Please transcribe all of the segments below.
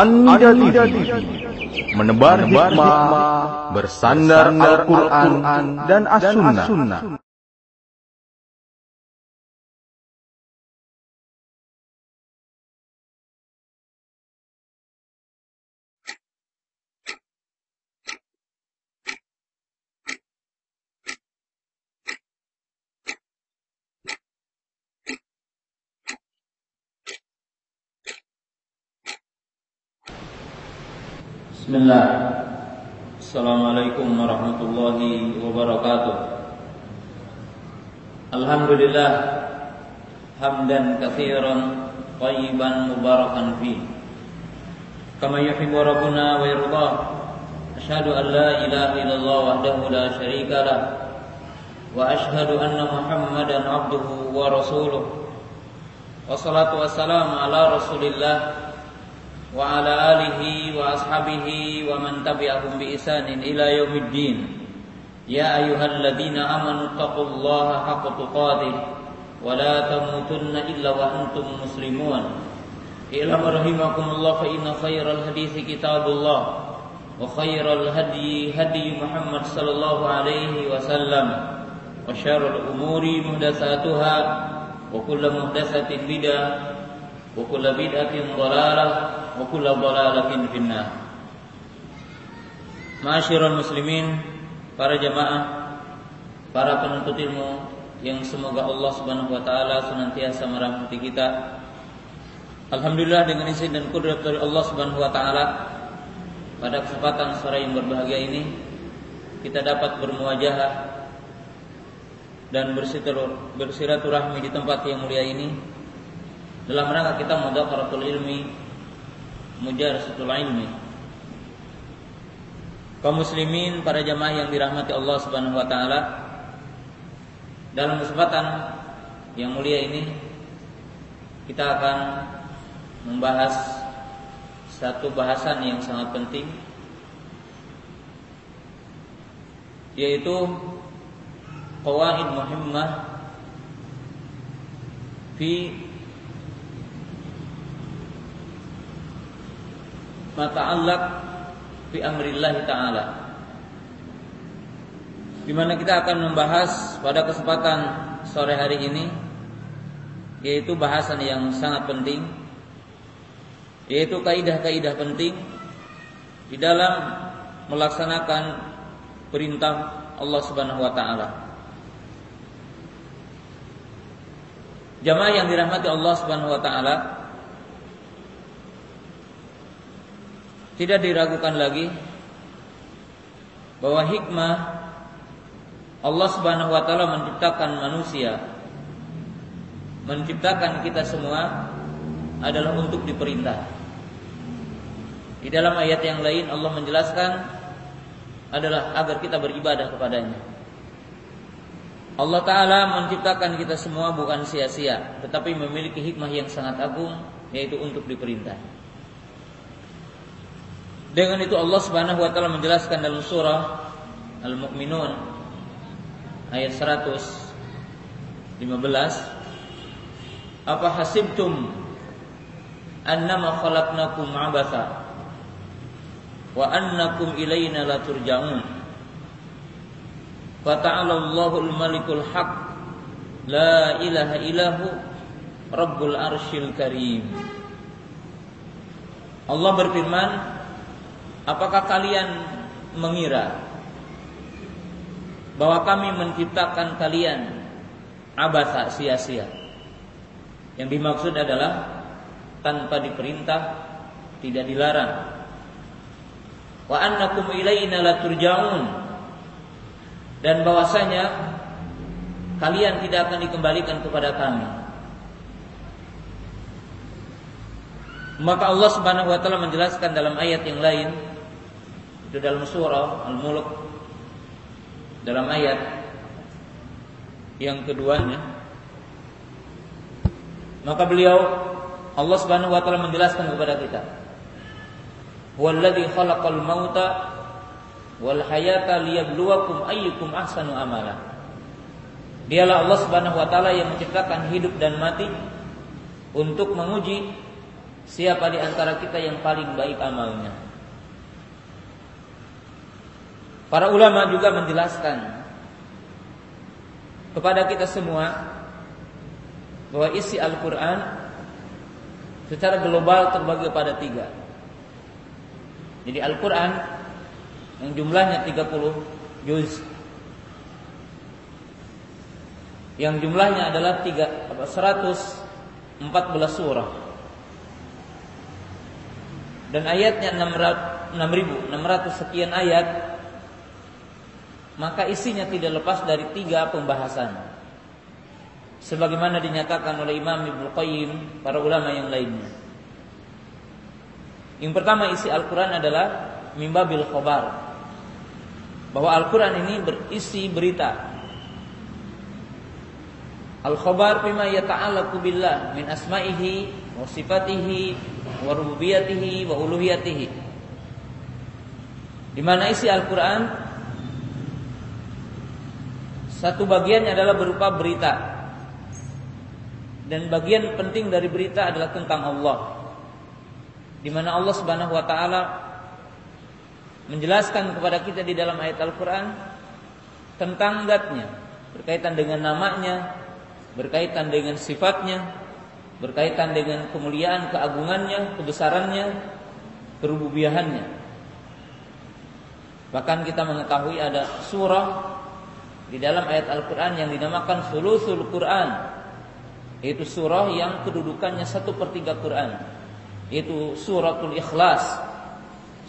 Anda TV menebar hikmah bersandar Al-Quran dan As-Sunnah. Assalamualaikum warahmatullahi wabarakatuh. Alhamdulillah Hamdan kathiran Tayyiban mubarakan fi. Kama yuhibu Rabbuna wa yirdah Ashadu an la ilaha illallah wahdahu la sharika lah Wa ashadu anna muhammadan abduhu wa rasuluh. Wassalatu wassalamu ala rasulillah وعلى آله وأصحابه ومن تبعهم بإحسان إلى يوم الدين. يا أيها الذين آمنوا اتقوا الله حق تقاته ولا تموتن إلا وأنتم مسلمون. اعلم رحمكم الله فإن خير الحديث كتاب الله وخير الهدي هدي محمد صلى الله عليه وسلم وشر الأمور محدثاتها وكل محدثة بدعة وكل بدعة ضلالة وكل ضلالة في النار Masyirul muslimin, para jamaah, para penuntut ilmu yang semoga Allah Subhanahu wa taala senantiasa merahmati kita. Alhamdulillah dengan izin dan kudrat dari Allah Subhanahu wa taala pada kesempatan sore yang berbahagia ini kita dapat bermuajah dan bersiraturahmi di tempat yang mulia ini dalam rangka kita mudhakaratul ilmi mujarasatul ilmi kaum muslimin para jamaah yang dirahmati Allah Subhanahu wa taala dalam kesempatan yang mulia ini kita akan membahas satu bahasan yang sangat penting yaitu qawaid muhimmah fi mata'allaq fi amrillah taala. Di mana kita akan membahas pada kesempatan sore hari ini yaitu bahasan yang sangat penting yaitu kaidah-kaidah penting di dalam melaksanakan perintah Allah Subhanahu wa taala. Jamaah yang dirahmati Allah Subhanahu wa taala, tidak diragukan lagi bahwa hikmah Allah Subhanahu wa taala menciptakan manusia menciptakan kita semua adalah untuk diperintah. Di dalam ayat yang lain Allah menjelaskan adalah agar kita beribadah kepadanya. Allah Ta'ala menciptakan kita semua bukan sia-sia Tetapi memiliki hikmah yang sangat agung Yaitu untuk diperintah dengan itu Allah Subhanahu wa taala menjelaskan dalam surah Al-Mu'minun ayat 115 Apa hasibtum annama khalaqnakum abatha wa annakum ilaina la turja'un? Fa ta'ala Allahul Malikul Haq la ilaha illahu Rabbul Arsyil Karim. Allah berfirman Apakah kalian mengira bahwa kami menciptakan kalian abasa sia-sia? Yang dimaksud adalah tanpa diperintah, tidak dilarang. Wa annakum ilaina la turja'un. Dan bahwasanya kalian tidak akan dikembalikan kepada kami. Maka Allah Subhanahu wa taala menjelaskan dalam ayat yang lain itu dalam surah Al-Mulk dalam ayat yang keduanya maka beliau Allah Subhanahu wa taala menjelaskan kepada kita Huwallazi khalaqal mauta wal hayata liyabluwakum ayyukum ahsanu amala Dialah Allah Subhanahu wa taala yang menciptakan hidup dan mati untuk menguji siapa di antara kita yang paling baik amalnya. Para ulama juga menjelaskan kepada kita semua bahwa isi Al-Quran secara global terbagi pada tiga. Jadi Al-Quran yang jumlahnya 30 juz. Yang jumlahnya adalah 3, 114 surah. Dan ayatnya 6600 sekian ayat maka isinya tidak lepas dari tiga pembahasan. Sebagaimana dinyatakan oleh Imam Ibnu Qayyim para ulama yang lainnya. Yang pertama isi Al-Quran adalah mimbabil khobar. Bahwa Al-Quran ini berisi berita. Al-khobar bima yata'alaku billah min asma'ihi wa sifatihi wa rububiyatihi wa uluhiyatihi. Di mana isi Al-Qur'an satu bagiannya adalah berupa berita. Dan bagian penting dari berita adalah tentang Allah. Di mana Allah Subhanahu wa taala menjelaskan kepada kita di dalam ayat Al-Qur'an tentang zatnya, berkaitan dengan namanya, berkaitan dengan sifatnya, berkaitan dengan kemuliaan, keagungannya, kebesarannya, kerububiahannya. Bahkan kita mengetahui ada surah di dalam ayat Al-Quran yang dinamakan Sulusul Quran. Yaitu surah yang kedudukannya satu per tiga Quran. Yaitu suratul ikhlas.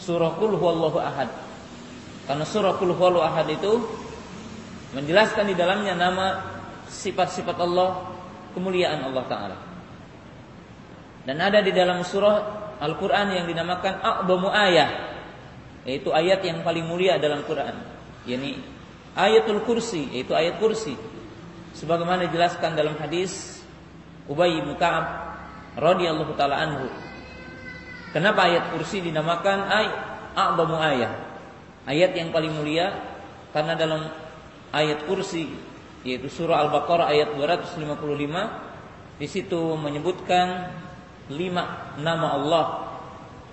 Surah Kul Huwallahu Ahad. Karena surah Kul Huwallahu Ahad itu menjelaskan di dalamnya nama sifat-sifat Allah, kemuliaan Allah Ta'ala. Dan ada di dalam surah Al-Quran yang dinamakan A'bamu Ayah Yaitu ayat yang paling mulia dalam Quran yakni Ayatul Kursi Yaitu ayat kursi Sebagaimana dijelaskan dalam hadis Ubay bin Ka'ab radhiyallahu taala anhu. Kenapa ayat kursi dinamakan ayat A'bamu Ayah Ayat yang paling mulia Karena dalam ayat kursi Yaitu surah Al-Baqarah ayat 255 di situ menyebutkan lima nama Allah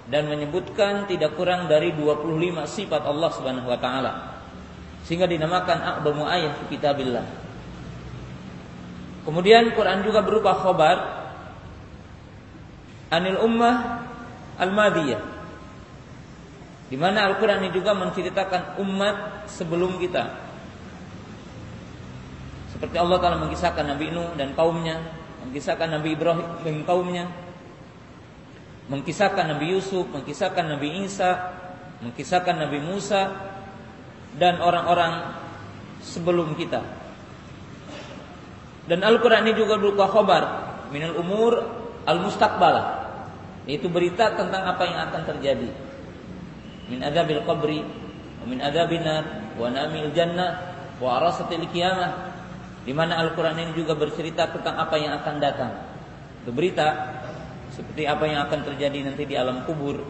dan menyebutkan tidak kurang dari 25 sifat Allah Subhanahu wa taala. Sehingga dinamakan a'dhamu ayat fi kitabillah. Kemudian Quran juga berupa khabar anil ummah al-madiyah. Di mana Al-Qur'an ini juga menceritakan umat sebelum kita. Seperti Allah Taala mengisahkan Nabi Nuh dan kaumnya, mengisahkan Nabi Ibrahim dan kaumnya, Mengkisahkan Nabi Yusuf, mengkisahkan Nabi Isa, mengkisahkan Nabi Musa dan orang-orang sebelum kita. Dan Al-Quran ini juga berupa khobar minal umur al-mustaqbalah yaitu berita tentang apa yang akan terjadi. Min adabil qabri min adabin nar wa namil jannah wa arasatil qiyamah. Di mana Al-Qur'an ini juga bercerita tentang apa yang akan datang. Itu berita seperti apa yang akan terjadi nanti di alam kubur,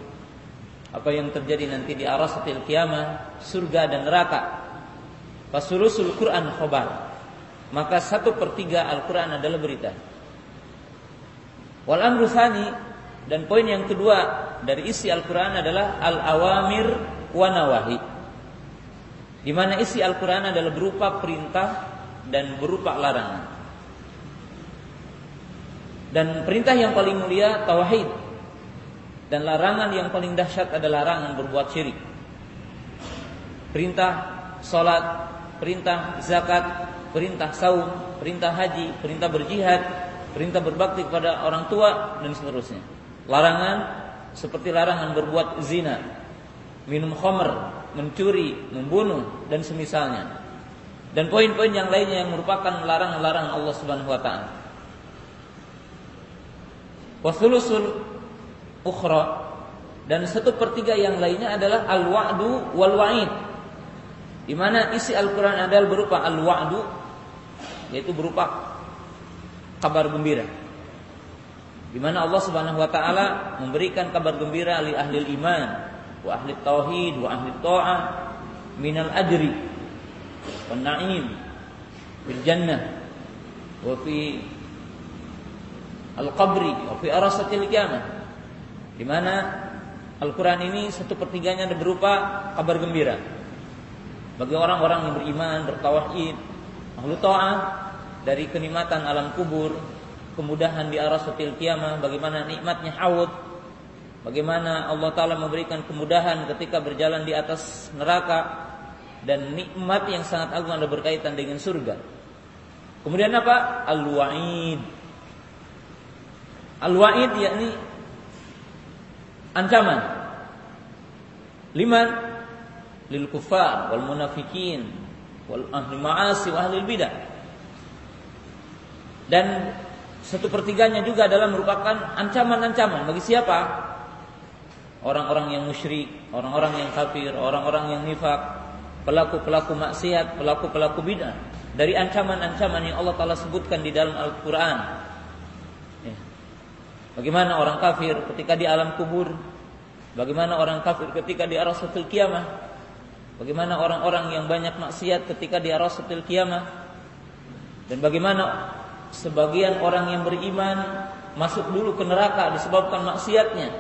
apa yang terjadi nanti di arasatil kiamah, surga dan neraka. Fasulusul Quran khobar. Maka satu per tiga Al-Quran adalah berita. Wal amru dan poin yang kedua dari isi Al-Quran adalah al-awamir wa nawahi. Di mana isi Al-Quran adalah berupa perintah dan berupa larangan. Dan perintah yang paling mulia tauhid. Dan larangan yang paling dahsyat adalah larangan berbuat syirik. Perintah salat, perintah zakat, perintah saum, perintah haji, perintah berjihad, perintah berbakti kepada orang tua dan seterusnya. Larangan seperti larangan berbuat zina, minum khamr, mencuri, membunuh dan semisalnya. Dan poin-poin yang lainnya yang merupakan larangan-larangan Allah Subhanahu wa taala. Ukhra dan satu pertiga yang lainnya adalah al-wa'du wal wa'id. Di mana isi Al-Qur'an adalah berupa al-wa'du yaitu berupa kabar gembira. Di mana Allah Subhanahu wa taala memberikan kabar gembira li ahli iman wa ahli tauhid wa ahli ta'ah minal ajri wan na'im bil jannah wa fi al-qabri wa fi arasatil qiyamah Di mana Al-Quran ini satu pertiganya berupa kabar gembira bagi orang-orang yang beriman, bertawahid, ahlu ta'ah dari kenikmatan alam kubur, kemudahan di arah setil kiamah, bagaimana nikmatnya haud, bagaimana Allah Ta'ala memberikan kemudahan ketika berjalan di atas neraka, dan nikmat yang sangat agung ada berkaitan dengan surga. Kemudian apa? Al-wa'id. Al-wa'id yakni ancaman. Liman lil kufar wal munafikin wal ahli ma'asi wa ahli bidah. Dan satu pertiganya juga adalah merupakan ancaman-ancaman bagi siapa? Orang-orang yang musyrik, orang-orang yang kafir, orang-orang yang nifak, pelaku-pelaku maksiat, pelaku-pelaku bid'ah dari ancaman-ancaman yang Allah Taala sebutkan di dalam Al-Qur'an. Bagaimana orang kafir ketika di alam kubur? Bagaimana orang kafir ketika di arasatul kiamah? Bagaimana orang-orang yang banyak maksiat ketika di arasatul kiamah? Dan bagaimana sebagian orang yang beriman masuk dulu ke neraka disebabkan maksiatnya?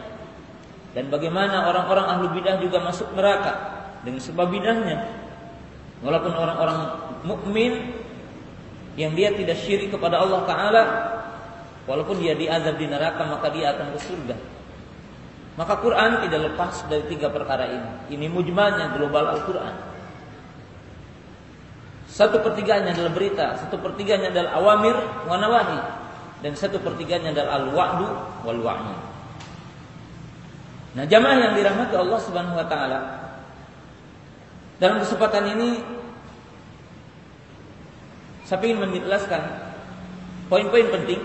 Dan bagaimana orang-orang ahlu bidah juga masuk neraka dengan sebab bidahnya. Walaupun orang-orang mukmin yang dia tidak syirik kepada Allah Taala, walaupun dia diazab di neraka maka dia akan ke surga. Maka Quran tidak lepas dari tiga perkara ini. Ini mujmalnya global Al-Quran. Satu pertiganya adalah berita, satu pertiganya adalah awamir wa nawahi, dan satu pertiganya adalah al-wa'du wal wa'yi. Nah, jamaah yang dirahmati Allah Subhanahu wa taala, dalam kesempatan ini saya ingin menjelaskan poin-poin penting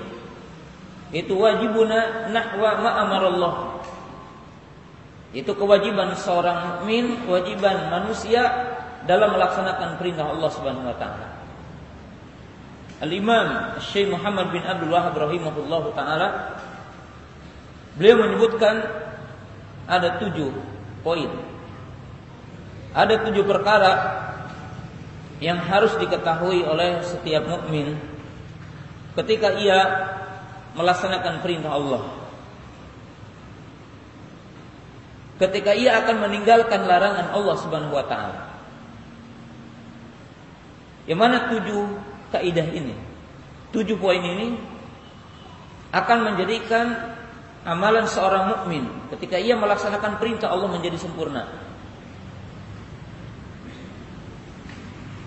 itu wajibuna nahwa ma'amarallah itu kewajiban seorang mukmin, kewajiban manusia dalam melaksanakan perintah Allah Subhanahu wa taala. Al-Imam Syekh Muhammad bin Abdul Wahab rahimahullahu taala beliau menyebutkan ada tujuh poin ada tujuh perkara yang harus diketahui oleh setiap mukmin ketika ia melaksanakan perintah Allah. Ketika ia akan meninggalkan larangan Allah Subhanahu wa taala. Yang mana tujuh kaidah ini? Tujuh poin ini akan menjadikan amalan seorang mukmin ketika ia melaksanakan perintah Allah menjadi sempurna.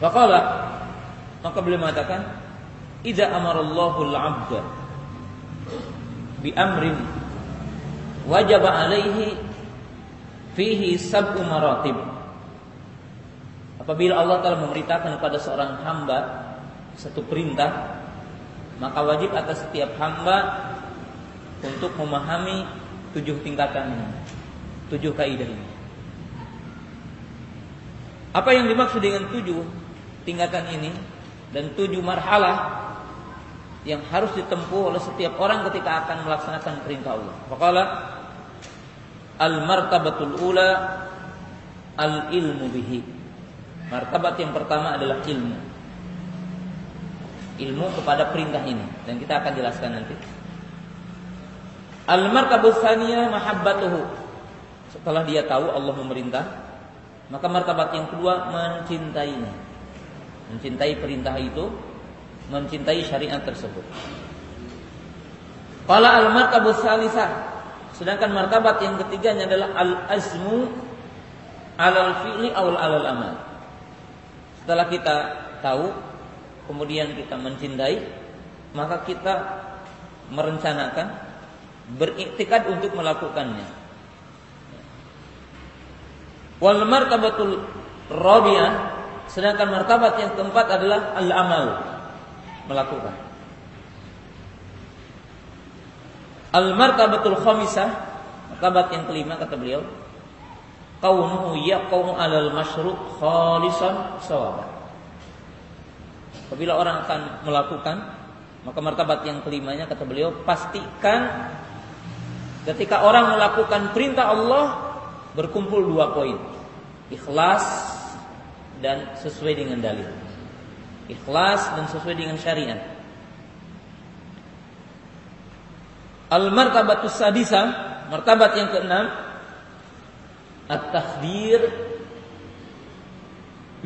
Faqala maka beliau mengatakan idza amarallahu al-'abda bi amrin wajib alaihi fihi sab'u maratib Apabila Allah telah memerintahkan kepada seorang hamba satu perintah maka wajib atas setiap hamba untuk memahami tujuh tingkatan ini, tujuh kaidah ini. Apa yang dimaksud dengan tujuh tingkatan ini dan tujuh marhalah yang harus ditempuh oleh setiap orang ketika akan melaksanakan perintah Allah. Faqala al-martabatul ula al-ilmu bihi. Martabat yang pertama adalah ilmu. Ilmu kepada perintah ini dan kita akan jelaskan nanti. Al-martabut tsaniyah mahabbatuhu. Setelah dia tahu Allah memerintah, maka martabat yang kedua mencintainya mencintai perintah itu, mencintai syariat tersebut. Qala al-martabu salisah. Sedangkan martabat yang ketiganya adalah al-azmu alal fi'li aw alal amal. Setelah kita tahu, kemudian kita mencintai, maka kita merencanakan beriktikad untuk melakukannya. Wal martabatul rabi'ah Sedangkan martabat yang keempat adalah al-amal, melakukan. Al-martabatul khamisah, martabat yang kelima kata beliau, kaunuhu yaqum 'alal masyru' khalisan sawaban. Apabila orang akan melakukan, maka martabat yang kelimanya kata beliau, pastikan ketika orang melakukan perintah Allah berkumpul dua poin. Ikhlas dan sesuai dengan dalil. Ikhlas dan sesuai dengan syariat. Al martabatus sadisa martabat yang keenam at-tahdir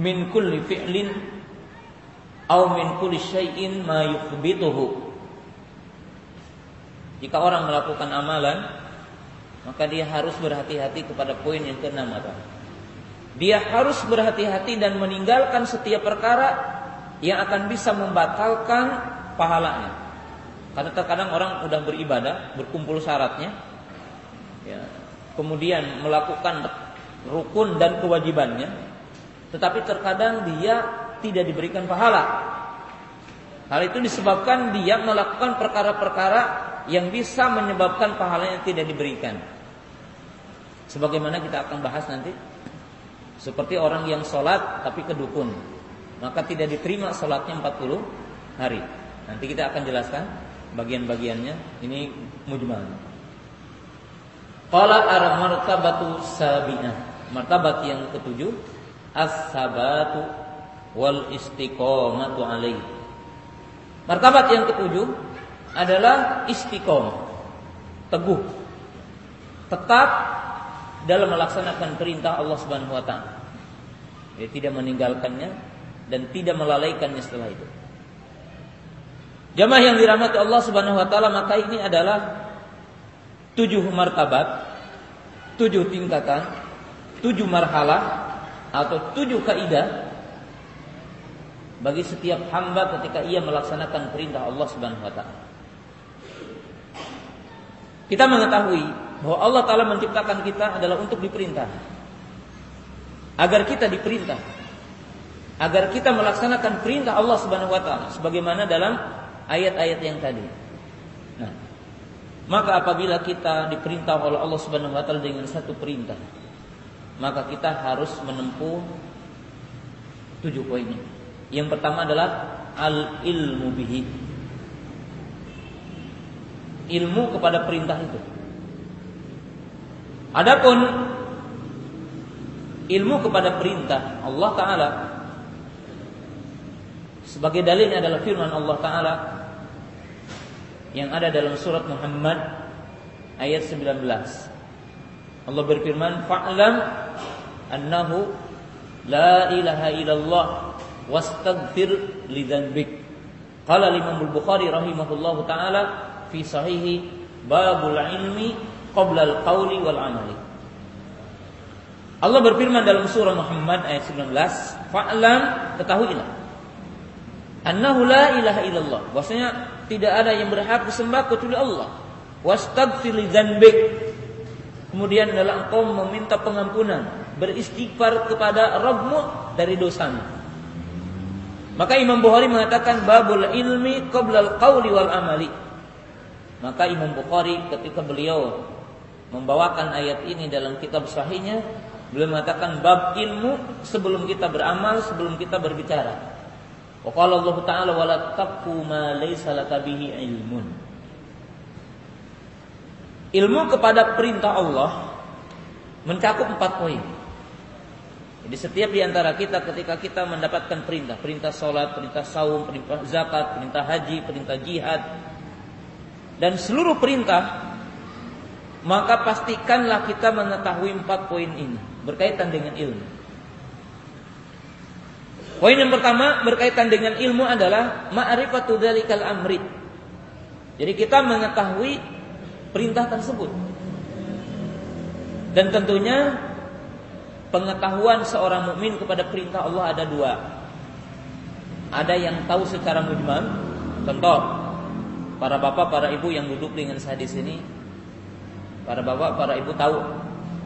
min kulli fi'lin aw min kulli syai'in ma yuthbituhu. Jika orang melakukan amalan, maka dia harus berhati-hati kepada poin yang keenam apa? Dia harus berhati-hati dan meninggalkan setiap perkara yang akan bisa membatalkan pahalanya. Karena terkadang orang sudah beribadah, berkumpul syaratnya, ya, kemudian melakukan rukun dan kewajibannya, tetapi terkadang dia tidak diberikan pahala. Hal itu disebabkan dia melakukan perkara-perkara yang bisa menyebabkan pahalanya tidak diberikan. Sebagaimana kita akan bahas nanti. Seperti orang yang sholat tapi kedukun. Maka tidak diterima sholatnya 40 hari. Nanti kita akan jelaskan bagian-bagiannya. Ini mujmal. Qala ar-martabatu sabi'ah. Martabat yang ketujuh as-sabatu wal istiqomatu alaih. Martabat yang ketujuh adalah istiqomah. Teguh. Tetap dalam melaksanakan perintah Allah Subhanahu wa taala. Tidak meninggalkannya dan tidak melalaikannya setelah itu. Jamaah yang dirahmati Allah Subhanahu wa taala maka ini adalah tujuh martabat, tujuh tingkatan, tujuh marhalah atau tujuh kaidah bagi setiap hamba ketika ia melaksanakan perintah Allah Subhanahu wa taala. Kita mengetahui bahwa Allah taala menciptakan kita adalah untuk diperintah. Agar kita diperintah. Agar kita melaksanakan perintah Allah Subhanahu wa taala sebagaimana dalam ayat-ayat yang tadi. Nah, maka apabila kita diperintah oleh Allah Subhanahu wa taala dengan satu perintah, maka kita harus menempuh tujuh poin ini. Yang pertama adalah al ilmu bihi. Ilmu kepada perintah itu. Adapun ilmu kepada perintah Allah taala sebagai dalilnya adalah firman Allah taala yang ada dalam surat Muhammad ayat 19. Allah berfirman, "Fa'lam annahu la ilaha illallah wastaghfir li dzanbik." Qala Imam Al-Bukhari rahimahullahu taala fi sahihi babul ilmi qabla al-qawli wal amali. Allah berfirman dalam surah Muhammad ayat 19, "Fa'lam ketahuilah annahu la ilaha illallah." Bahwasanya tidak ada yang berhak disembah kecuali Allah. Wastaghfir li. Kemudian adalah engkau meminta pengampunan, beristighfar kepada Rabbmu dari dosamu. Maka Imam Bukhari mengatakan babul ilmi qabla al-qauli wal amali. Maka Imam Bukhari ketika beliau membawakan ayat ini dalam kitab sahihnya, beliau mengatakan bab ilmu sebelum kita beramal, sebelum kita berbicara. Wa qala Allah Ta'ala wala taqfu ma laysa laka bihi ilmun. Ilmu kepada perintah Allah mencakup empat poin. Jadi setiap di antara kita ketika kita mendapatkan perintah, perintah sholat, perintah saum, perintah zakat, perintah haji, perintah jihad, dan seluruh perintah, maka pastikanlah kita mengetahui empat poin ini berkaitan dengan ilmu. Poin yang pertama berkaitan dengan ilmu adalah ma'rifatu dzalikal amri. Jadi kita mengetahui perintah tersebut. Dan tentunya pengetahuan seorang mukmin kepada perintah Allah ada dua. Ada yang tahu secara mujmal, contoh para bapak, para ibu yang duduk dengan saya di sini, para bapak, para ibu tahu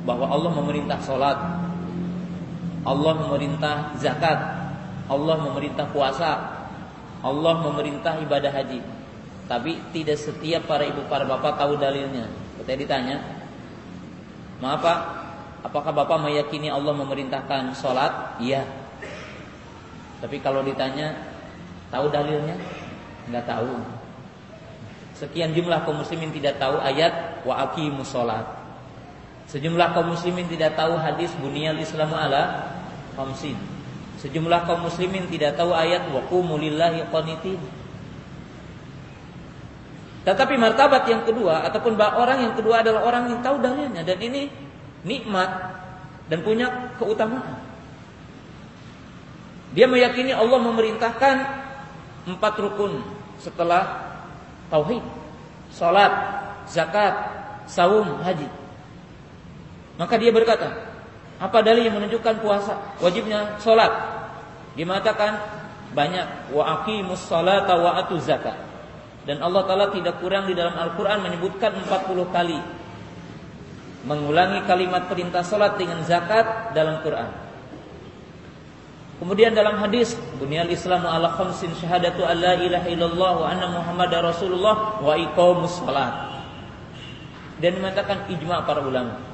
bahwa Allah memerintah sholat, Allah memerintah zakat, Allah memerintah puasa, Allah memerintah ibadah haji. Tapi tidak setiap para ibu para bapak tahu dalilnya. Ketika ditanya, maaf pak, apakah bapak meyakini Allah memerintahkan sholat? Iya. Tapi kalau ditanya, tahu dalilnya? Enggak tahu. Sekian jumlah kaum muslimin tidak tahu ayat wa aqimus sholat. Sejumlah kaum muslimin tidak tahu hadis bunyal Islamu ala khamsin. Sejumlah kaum muslimin tidak tahu ayat wa qumu lillahi qanitin. Tetapi martabat yang kedua ataupun orang yang kedua adalah orang yang tahu dalilnya dan ini nikmat dan punya keutamaan. Dia meyakini Allah memerintahkan empat rukun setelah tauhid, salat, zakat, saum, haji. Maka dia berkata, apa dalil yang menunjukkan puasa wajibnya salat? Dia mengatakan banyak wa aqimus salata wa atu zakat. Dan Allah Ta'ala tidak kurang di dalam Al-Quran menyebutkan 40 kali Mengulangi kalimat perintah salat dengan zakat dalam Quran Kemudian dalam hadis Bunyal Islamu ala khamsin syahadatu an la ilaha illallah wa anna Muhammad Rasulullah wa iqamus salat Dan mengatakan ijma' para ulama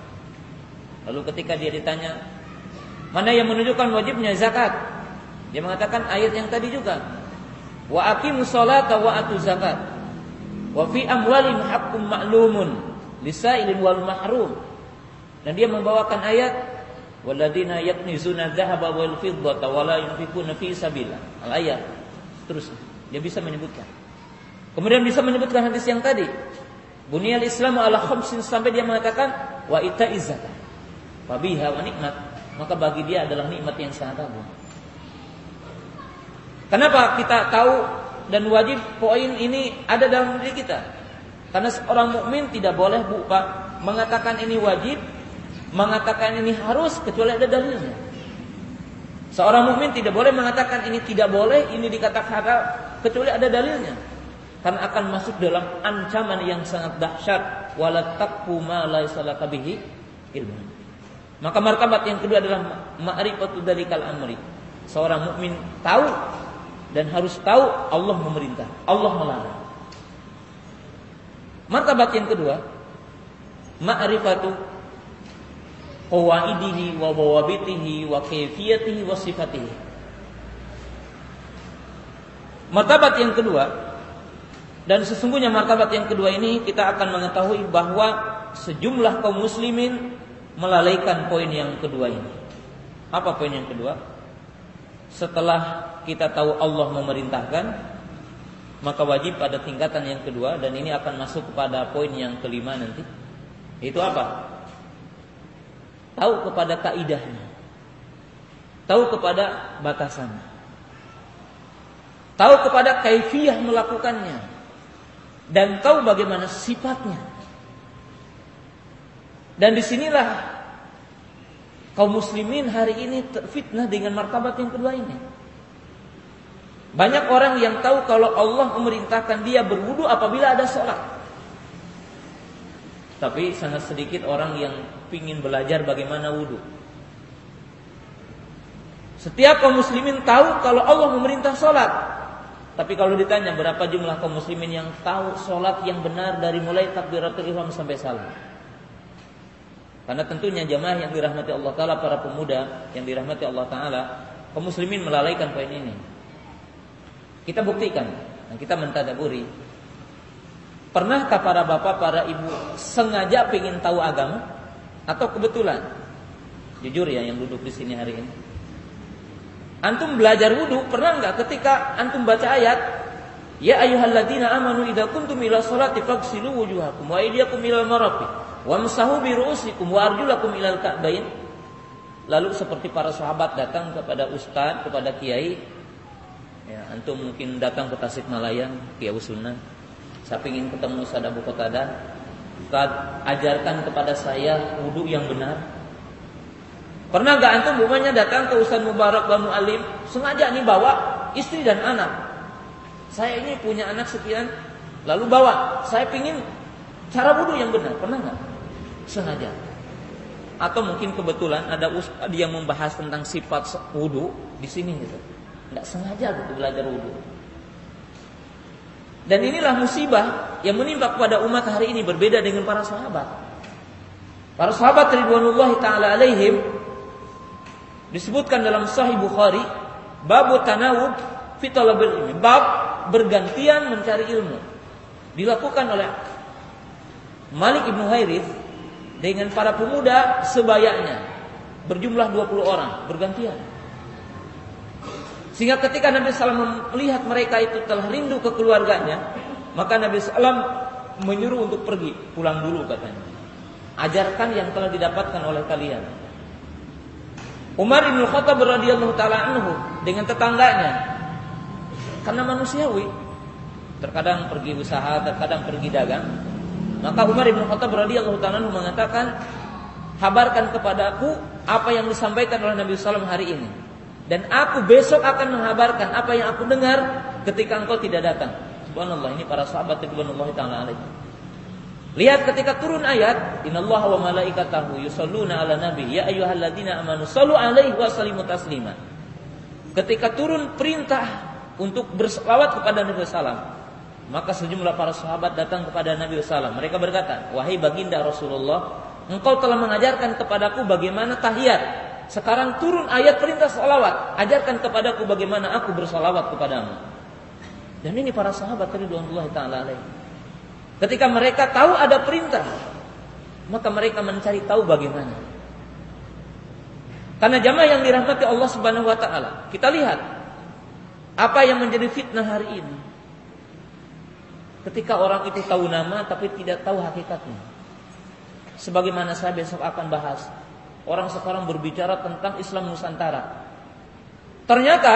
Lalu ketika dia ditanya Mana yang menunjukkan wajibnya zakat Dia mengatakan ayat yang tadi juga Wa aqimus salata wa atu zakat. Wa fi amwalihim haqqum ma'lumun lisailin wal mahrum. Dan dia membawakan ayat waladina yaknizuna dzahaba wal fiddata wa la yunfikuna fi sabilillah. Al ayat. Terus dia bisa menyebutkan. Kemudian bisa menyebutkan hadis yang tadi. Bunyal Islam ala khamsin sampai dia mengatakan wa ita zakat. Fabiha wa nikmat. Maka bagi dia adalah nikmat yang sangat agung. Kenapa kita tahu dan wajib poin ini ada dalam diri kita? Karena seorang mukmin tidak boleh buka mengatakan ini wajib, mengatakan ini harus kecuali ada dalilnya. Seorang mukmin tidak boleh mengatakan ini tidak boleh, ini dikatakan haram kecuali ada dalilnya. Karena akan masuk dalam ancaman yang sangat dahsyat wala taqfu ilmu. Maka martabat yang kedua adalah ma'rifatu dalikal amri. Seorang mukmin tahu dan harus tahu Allah memerintah, Allah melarang. Martabat yang kedua, ma'rifatu qawaidihi wa bawabitihi wa kayfiyatihi wa sifatihi. Martabat yang kedua dan sesungguhnya martabat yang kedua ini kita akan mengetahui bahwa sejumlah kaum muslimin melalaikan poin yang kedua ini. Apa poin yang kedua? Setelah kita tahu Allah memerintahkan, maka wajib pada tingkatan yang kedua dan ini akan masuk kepada poin yang kelima nanti. Itu apa? Tahu kepada kaidahnya. Tahu kepada batasannya. Tahu kepada kaifiah melakukannya. Dan tahu bagaimana sifatnya. Dan di sinilah kaum muslimin hari ini terfitnah dengan martabat yang kedua ini. Banyak orang yang tahu kalau Allah memerintahkan dia berwudu apabila ada sholat. Tapi sangat sedikit orang yang ingin belajar bagaimana wudu. Setiap kaum muslimin tahu kalau Allah memerintah sholat. Tapi kalau ditanya berapa jumlah kaum muslimin yang tahu sholat yang benar dari mulai takbiratul ihram sampai salam. Karena tentunya jamaah yang dirahmati Allah Ta'ala, para pemuda yang dirahmati Allah Ta'ala, kaum muslimin melalaikan poin ini. Kita buktikan dan kita mentadaburi. Pernahkah para bapak, para ibu sengaja ingin tahu agama atau kebetulan? Jujur ya yang duduk di sini hari ini. Antum belajar wudhu pernah nggak ketika antum baca ayat Ya ayyuhalladzina amanu idza kuntum ila sholati faghsilu wujuhakum wa aydiyakum ila marafiq wamsahu bi ru'usikum wa arjulakum ilal ka'bain. Lalu seperti para sahabat datang kepada ustaz, kepada kiai, Ya, antum mungkin datang ke Tasikmalaya, Kiai Sunnah. Saya ingin ketemu Ustaz Abu Qatadah. Ustaz, ajarkan kepada saya wudhu yang benar. Pernah gak antum bumanya datang ke Ustaz Mubarak Banu Alim, sengaja nih bawa istri dan anak. Saya ini punya anak sekian, lalu bawa. Saya ingin cara wudhu yang benar. Pernah nggak? Sengaja. Atau mungkin kebetulan ada ustaz yang membahas tentang sifat wudhu di sini gitu. Tidak sengaja gitu belajar wudhu. Dan inilah musibah yang menimpa kepada umat hari ini berbeda dengan para sahabat. Para sahabat Ridwanullah Ta'ala alaihim disebutkan dalam Sahih Bukhari bab tanawub fi ilmi. Bab bergantian mencari ilmu. Dilakukan oleh Malik Ibnu Hairith dengan para pemuda sebayanya berjumlah 20 orang bergantian. Sehingga ketika Nabi SAW melihat mereka itu telah rindu ke keluarganya, Maka Nabi SAW menyuruh untuk pergi, pulang dulu katanya. Ajarkan yang telah didapatkan oleh kalian. Umar bin Khattab radhiyallahu taala anhu dengan tetangganya karena manusiawi terkadang pergi usaha, terkadang pergi dagang. Maka Umar bin Khattab radhiyallahu taala mengatakan, "Habarkan kepadaku apa yang disampaikan oleh Nabi SAW hari ini." Dan aku besok akan menghabarkan apa yang aku dengar ketika engkau tidak datang. Subhanallah ini para sahabat ridwanullah taala alaihi. Lihat ketika turun ayat, "Innallaha wa malaikatahu yusholluna 'alan nabi ya ayyuhalladzina amanu shallu 'alaihi wa sallimu taslima." Ketika turun perintah untuk berselawat kepada Nabi sallam, maka sejumlah para sahabat datang kepada Nabi sallam. Mereka berkata, "Wahai baginda Rasulullah, engkau telah mengajarkan kepadaku bagaimana tahiyat sekarang turun ayat perintah salawat. Ajarkan kepadaku bagaimana aku bersalawat kepadamu. Dan ini para sahabat ridwanullah taala. Ketika mereka tahu ada perintah, maka mereka mencari tahu bagaimana. Karena jamaah yang dirahmati Allah Subhanahu wa taala, kita lihat apa yang menjadi fitnah hari ini. Ketika orang itu tahu nama tapi tidak tahu hakikatnya. Sebagaimana saya besok akan bahas Orang sekarang berbicara tentang Islam Nusantara. Ternyata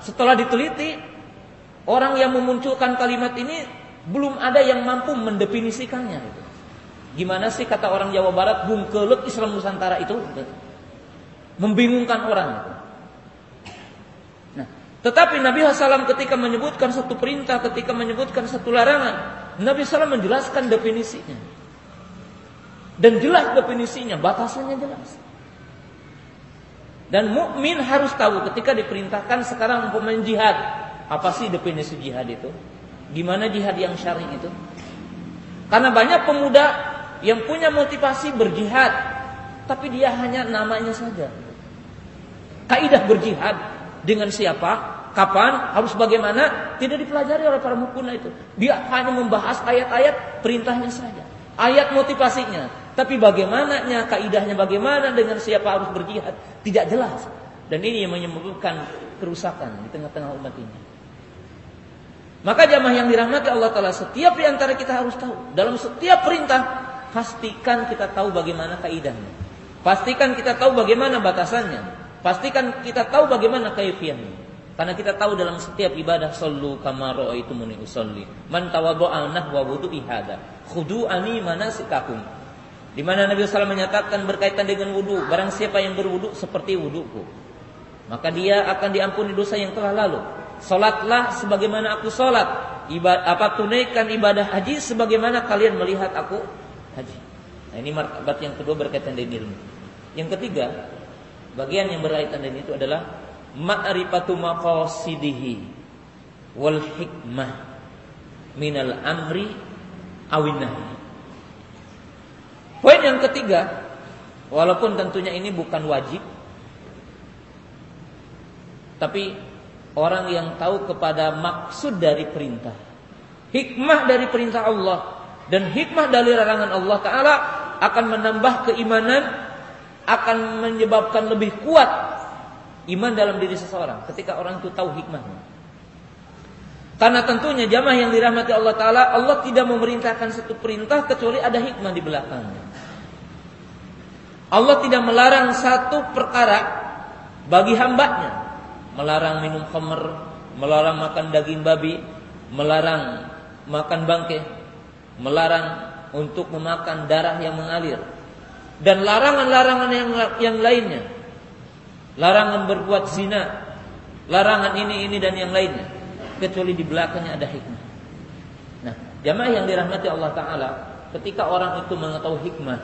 setelah diteliti, orang yang memunculkan kalimat ini belum ada yang mampu mendefinisikannya. Gimana sih kata orang Jawa Barat, bungkelek Islam Nusantara itu? Membingungkan orang. Nah, tetapi Nabi SAW ketika menyebutkan satu perintah, ketika menyebutkan satu larangan, Nabi SAW menjelaskan definisinya. Dan jelas definisinya, batasannya jelas. Dan mukmin harus tahu ketika diperintahkan sekarang pemain jihad. Apa sih definisi jihad itu? Gimana jihad yang syar'i itu? Karena banyak pemuda yang punya motivasi berjihad, tapi dia hanya namanya saja. Kaidah berjihad dengan siapa, kapan, harus bagaimana, tidak dipelajari oleh para mukuna itu. Dia hanya membahas ayat-ayat perintahnya saja. Ayat motivasinya, tapi bagaimananya, kaidahnya bagaimana dengan siapa harus berjihad tidak jelas. Dan ini yang menyebabkan kerusakan di tengah-tengah umat ini. Maka jamaah yang dirahmati Allah Taala setiap di antara kita harus tahu dalam setiap perintah pastikan kita tahu bagaimana kaidahnya. Pastikan kita tahu bagaimana batasannya. Pastikan kita tahu bagaimana kaifiahnya. Karena kita tahu dalam setiap ibadah sallu kama muni usolli. Man tawaddo'a nahwa wudu'i hada. Khudu'ani manasikakum. Di mana Nabi SAW menyatakan berkaitan dengan wudhu. Barang siapa yang berwudhu seperti wudhuku. Maka dia akan diampuni dosa yang telah lalu. Salatlah sebagaimana aku salat. Ibadah, apa tunaikan ibadah haji sebagaimana kalian melihat aku haji. Nah ini martabat yang kedua berkaitan dengan ilmu. Yang ketiga, bagian yang berkaitan dengan itu adalah ma'rifatu maqasidihi wal hikmah minal amri awinahi. Poin yang ketiga, walaupun tentunya ini bukan wajib, tapi orang yang tahu kepada maksud dari perintah, hikmah dari perintah Allah dan hikmah dari larangan Allah Taala akan menambah keimanan, akan menyebabkan lebih kuat iman dalam diri seseorang ketika orang itu tahu hikmahnya. Karena tentunya jamaah yang dirahmati Allah Ta'ala Allah tidak memerintahkan satu perintah Kecuali ada hikmah di belakangnya. Allah tidak melarang satu perkara Bagi hambanya. Melarang minum khamr Melarang makan daging babi Melarang makan bangke Melarang untuk memakan darah yang mengalir Dan larangan-larangan yang, yang lainnya Larangan berbuat zina Larangan ini, ini dan yang lainnya kecuali di belakangnya ada hikmah. Nah, jamaah yang dirahmati Allah Taala, ketika orang itu mengetahui hikmah,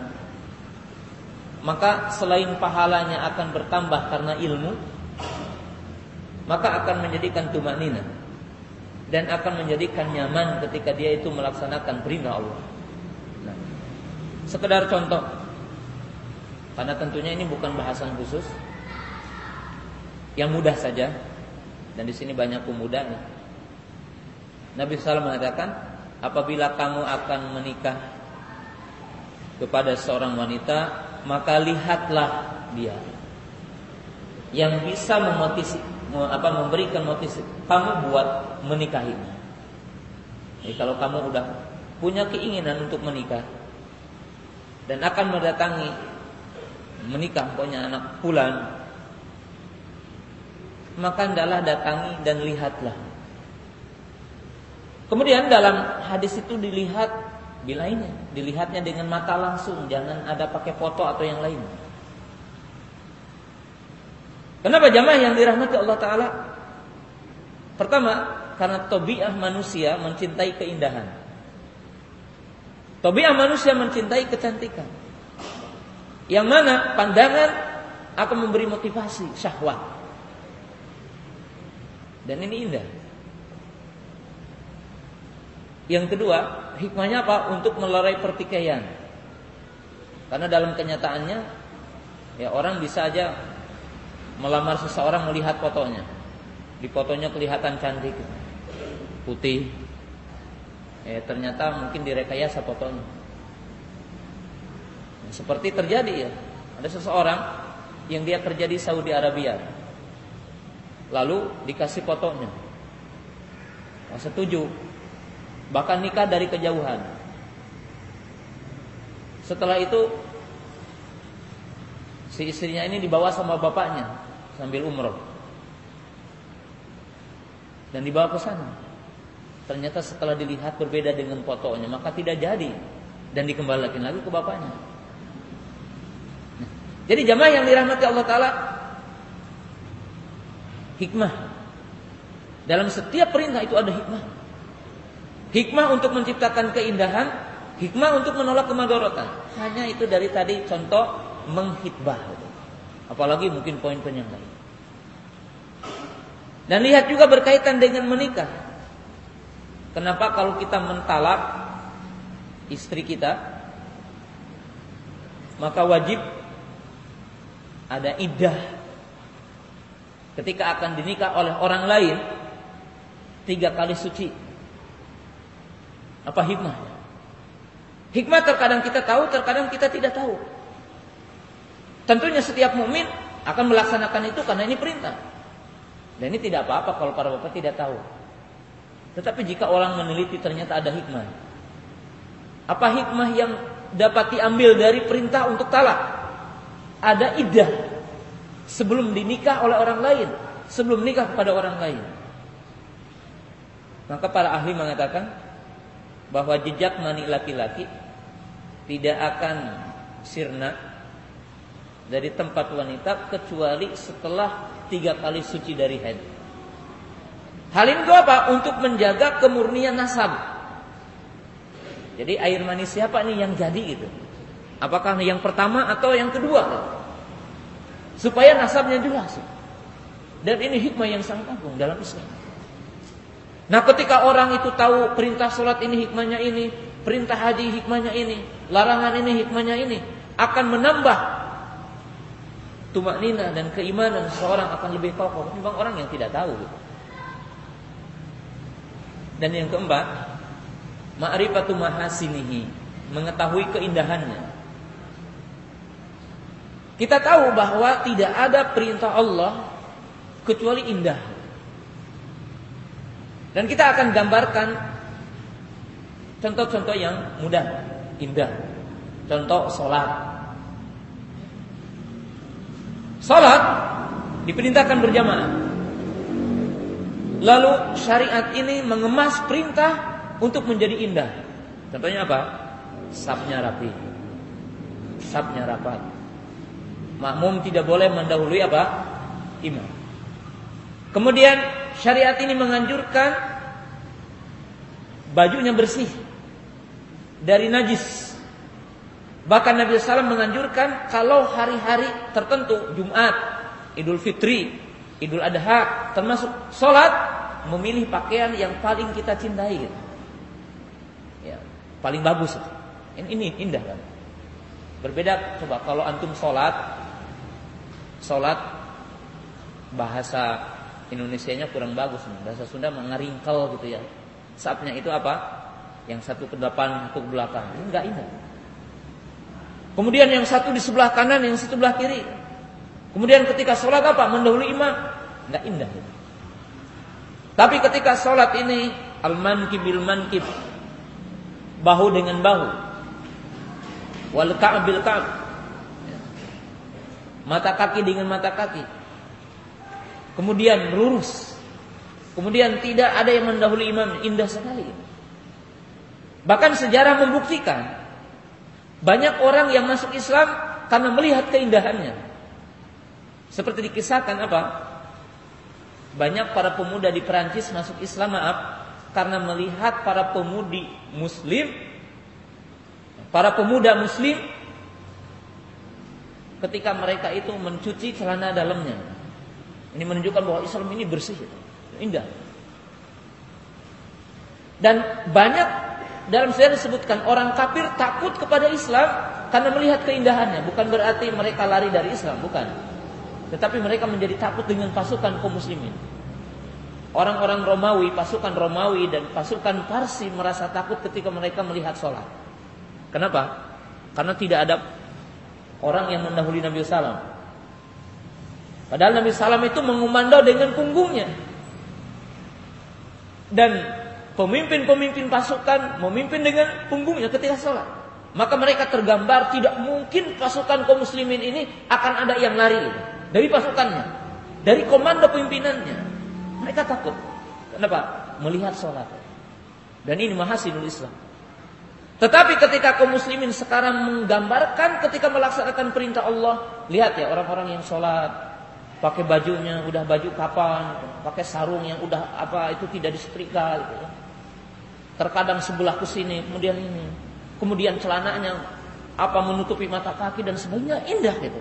maka selain pahalanya akan bertambah karena ilmu, maka akan menjadikan tumanina dan akan menjadikan nyaman ketika dia itu melaksanakan perintah Allah. Nah, sekedar contoh, karena tentunya ini bukan bahasan khusus, yang mudah saja, dan di sini banyak pemuda nih. Nabi SAW mengatakan, apabila kamu akan menikah kepada seorang wanita, maka lihatlah dia yang bisa memotivasi apa memberikan motivasi kamu buat menikahinya. Jadi kalau kamu udah punya keinginan untuk menikah dan akan mendatangi menikah punya anak bulan maka hendaklah datangi dan lihatlah. Kemudian dalam hadis itu dilihat bilainya, dilihatnya dengan mata langsung, jangan ada pakai foto atau yang lain. Kenapa jamaah yang dirahmati Allah Taala? Pertama, karena tobiah manusia mencintai keindahan. Tobiah manusia mencintai kecantikan. Yang mana pandangan akan memberi motivasi syahwat. Dan ini indah. Yang kedua, hikmahnya apa? Untuk melerai pertikaian. Karena dalam kenyataannya, ya orang bisa aja melamar seseorang melihat fotonya. Di fotonya kelihatan cantik, putih. Eh ternyata mungkin direkayasa fotonya. Seperti terjadi ya, ada seseorang yang dia kerja di Saudi Arabia. Lalu dikasih fotonya. Nah, setuju. Bahkan nikah dari kejauhan. Setelah itu si istrinya ini dibawa sama bapaknya sambil umroh. Dan dibawa ke sana. Ternyata setelah dilihat berbeda dengan fotonya, maka tidak jadi dan dikembalikan lagi ke bapaknya. Jadi jamaah yang dirahmati Allah Ta'ala Hikmah. Dalam setiap perintah itu ada hikmah. Hikmah untuk menciptakan keindahan Hikmah untuk menolak kemadorotan Hanya itu dari tadi contoh Menghitbah. Apalagi mungkin poin-poin yang lain. Dan lihat juga berkaitan dengan menikah. Kenapa kalau kita mentalak Istri kita Maka wajib ada idah ketika akan dinikah oleh orang lain tiga kali suci. Apa hikmah? Hikmah terkadang kita tahu, terkadang kita tidak tahu. Tentunya setiap mukmin akan melaksanakan itu karena ini perintah. Dan ini tidak apa-apa kalau para bapak tidak tahu. Tetapi jika orang meneliti ternyata ada hikmah. Apa hikmah yang dapat diambil dari perintah untuk talak? Ada idah sebelum dinikah oleh orang lain, sebelum nikah kepada orang lain. Maka para ahli mengatakan bahwa jejak mani laki-laki tidak akan sirna dari tempat wanita kecuali setelah tiga kali suci dari haid. Hal itu apa? Untuk menjaga kemurnian nasab. Jadi air mani siapa nih yang jadi gitu? Apakah yang pertama atau yang kedua? Supaya nasabnya jelas. Dan ini hikmah yang sangat agung dalam Islam. Nah ketika orang itu tahu perintah sholat ini hikmahnya ini, perintah haji hikmahnya ini, larangan ini hikmahnya ini, akan menambah tumak nina dan keimanan seorang akan lebih kokoh Memang orang yang tidak tahu. Dan yang keempat, ma'rifatu mahasinihi, mengetahui keindahannya. Kita tahu bahwa tidak ada perintah Allah kecuali indah. Dan kita akan gambarkan contoh-contoh yang mudah, indah. Contoh sholat. Sholat diperintahkan berjamaah. Lalu syariat ini mengemas perintah untuk menjadi indah. Contohnya apa? Sapnya rapi. Sapnya rapat Makmum tidak boleh mendahului apa? Imam. Kemudian syariat ini menganjurkan bajunya bersih dari najis. Bahkan Nabi SAW menganjurkan kalau hari-hari tertentu Jumat, Idul Fitri, Idul Adha, termasuk sholat, memilih pakaian yang paling kita cintai. Ya, paling bagus. Ini, ini indah kan? Berbeda coba kalau antum sholat sholat bahasa Indonesia-nya kurang bagus bahasa Sunda mengeringkel gitu ya. Saatnya itu apa? Yang satu ke depan satu ke belakang. Ini enggak indah kemudian yang satu di sebelah kanan yang satu sebelah kiri. Kemudian ketika sholat apa? Mendahului imam. Enggak indah tapi ketika sholat ini al-mankib bil mankib. Bahu dengan bahu. Wal ka'b bil ka'b. Mata kaki dengan mata kaki. Kemudian lurus. Kemudian tidak ada yang mendahului imam, indah sekali. Bahkan sejarah membuktikan banyak orang yang masuk Islam karena melihat keindahannya. Seperti dikisahkan apa? Banyak para pemuda di Perancis masuk Islam maaf karena melihat para pemudi muslim para pemuda muslim ketika mereka itu mencuci celana dalamnya. Ini menunjukkan bahwa Islam ini bersih, indah. Dan banyak dalam sejarah disebutkan orang kafir takut kepada Islam karena melihat keindahannya. Bukan berarti mereka lari dari Islam, bukan. Tetapi mereka menjadi takut dengan pasukan kaum muslimin. Orang-orang Romawi, pasukan Romawi dan pasukan Parsi merasa takut ketika mereka melihat sholat. Kenapa? Karena tidak ada orang yang mendahului Nabi Sallam. Padahal Nabi Sallam itu mengumandau dengan punggungnya. Dan pemimpin-pemimpin pasukan memimpin dengan punggungnya ketika sholat. Maka mereka tergambar tidak mungkin pasukan kaum muslimin ini akan ada yang lari dari pasukannya, dari komando pimpinannya. Mereka takut. Kenapa? Melihat sholat. Dan ini mahasinul Islam. Tetapi ketika kaum muslimin sekarang menggambarkan ketika melaksanakan perintah Allah, lihat ya orang-orang yang sholat pakai bajunya udah baju kapan, pakai sarung yang udah apa itu tidak disetrika, gitu. terkadang sebelah ke sini, kemudian ini, kemudian celananya apa menutupi mata kaki dan sebagainya indah gitu.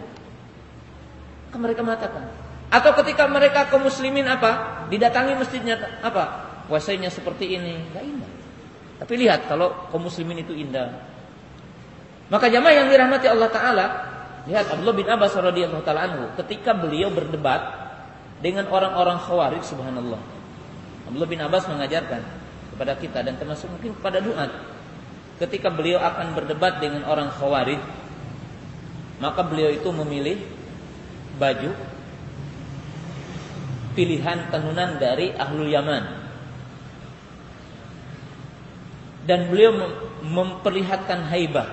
Mereka mengatakan, atau ketika mereka ke muslimin apa? Didatangi masjidnya apa? Puasanya seperti ini, enggak indah. Tapi lihat kalau kaum muslimin itu indah. Maka jamaah yang dirahmati Allah taala, lihat Abdullah bin Abbas radhiyallahu taala anhu ketika beliau berdebat dengan orang-orang Khawarij subhanallah. Abdullah bin Abbas mengajarkan kepada kita dan termasuk mungkin kepada duat. Ketika beliau akan berdebat dengan orang Khawarij, maka beliau itu memilih baju pilihan tenunan dari Ahlul Yaman. Dan beliau memperlihatkan haibah.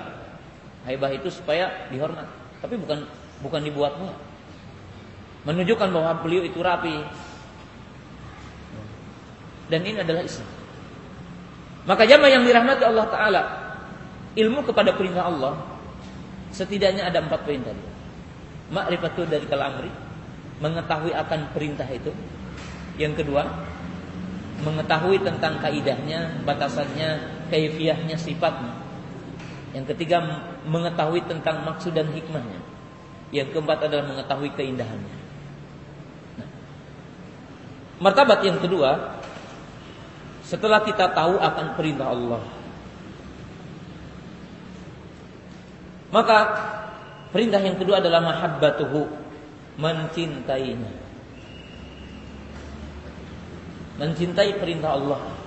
Haibah itu supaya dihormat, tapi bukan bukan dibuat-buat. Menunjukkan bahwa beliau itu rapi. Dan ini adalah Islam. Maka jamaah yang dirahmati Allah Ta'ala Ilmu kepada perintah Allah Setidaknya ada empat poin tadi Ma'rifatul dari kalamri mengetahui akan perintah itu. Yang kedua, mengetahui tentang kaidahnya, batasannya, kaifiahnya, sifatnya. Yang ketiga, mengetahui tentang maksud dan hikmahnya. Yang keempat adalah mengetahui keindahannya. Nah, martabat yang kedua, setelah kita tahu akan perintah Allah, maka perintah yang kedua adalah mahabbatuhu mencintainya. Mencintai perintah Allah.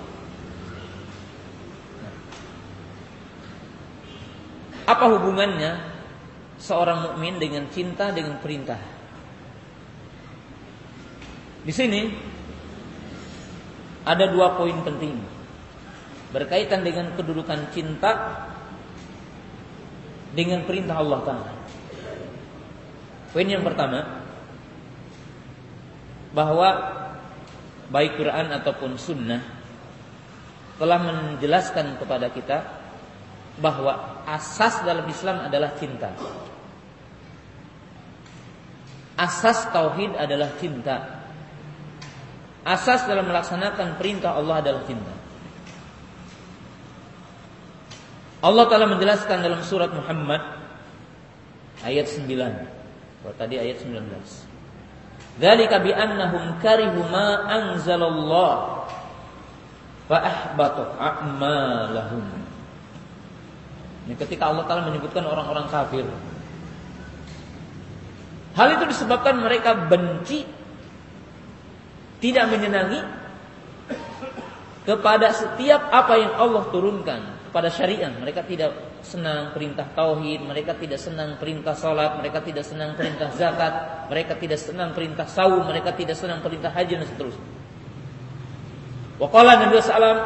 Apa hubungannya seorang mukmin dengan cinta dengan perintah? Di sini ada dua poin penting berkaitan dengan kedudukan cinta dengan perintah Allah Taala. Poin yang pertama bahwa baik Quran ataupun sunnah telah menjelaskan kepada kita bahwa asas dalam Islam adalah cinta. Asas tauhid adalah cinta. Asas dalam melaksanakan perintah Allah adalah cinta. Allah telah menjelaskan dalam surat Muhammad ayat 9 kalau tadi ayat 19. Dzalika bi annahum karihu ma anzalallah fa a'malahum. Ini ketika Allah Taala menyebutkan orang-orang kafir. Hal itu disebabkan mereka benci tidak menyenangi kepada setiap apa yang Allah turunkan kepada syariat. Mereka tidak senang perintah tauhid, mereka tidak senang perintah salat, mereka tidak senang perintah zakat, mereka tidak senang perintah saum, mereka tidak senang perintah haji dan seterusnya. Wa qala Nabi sallam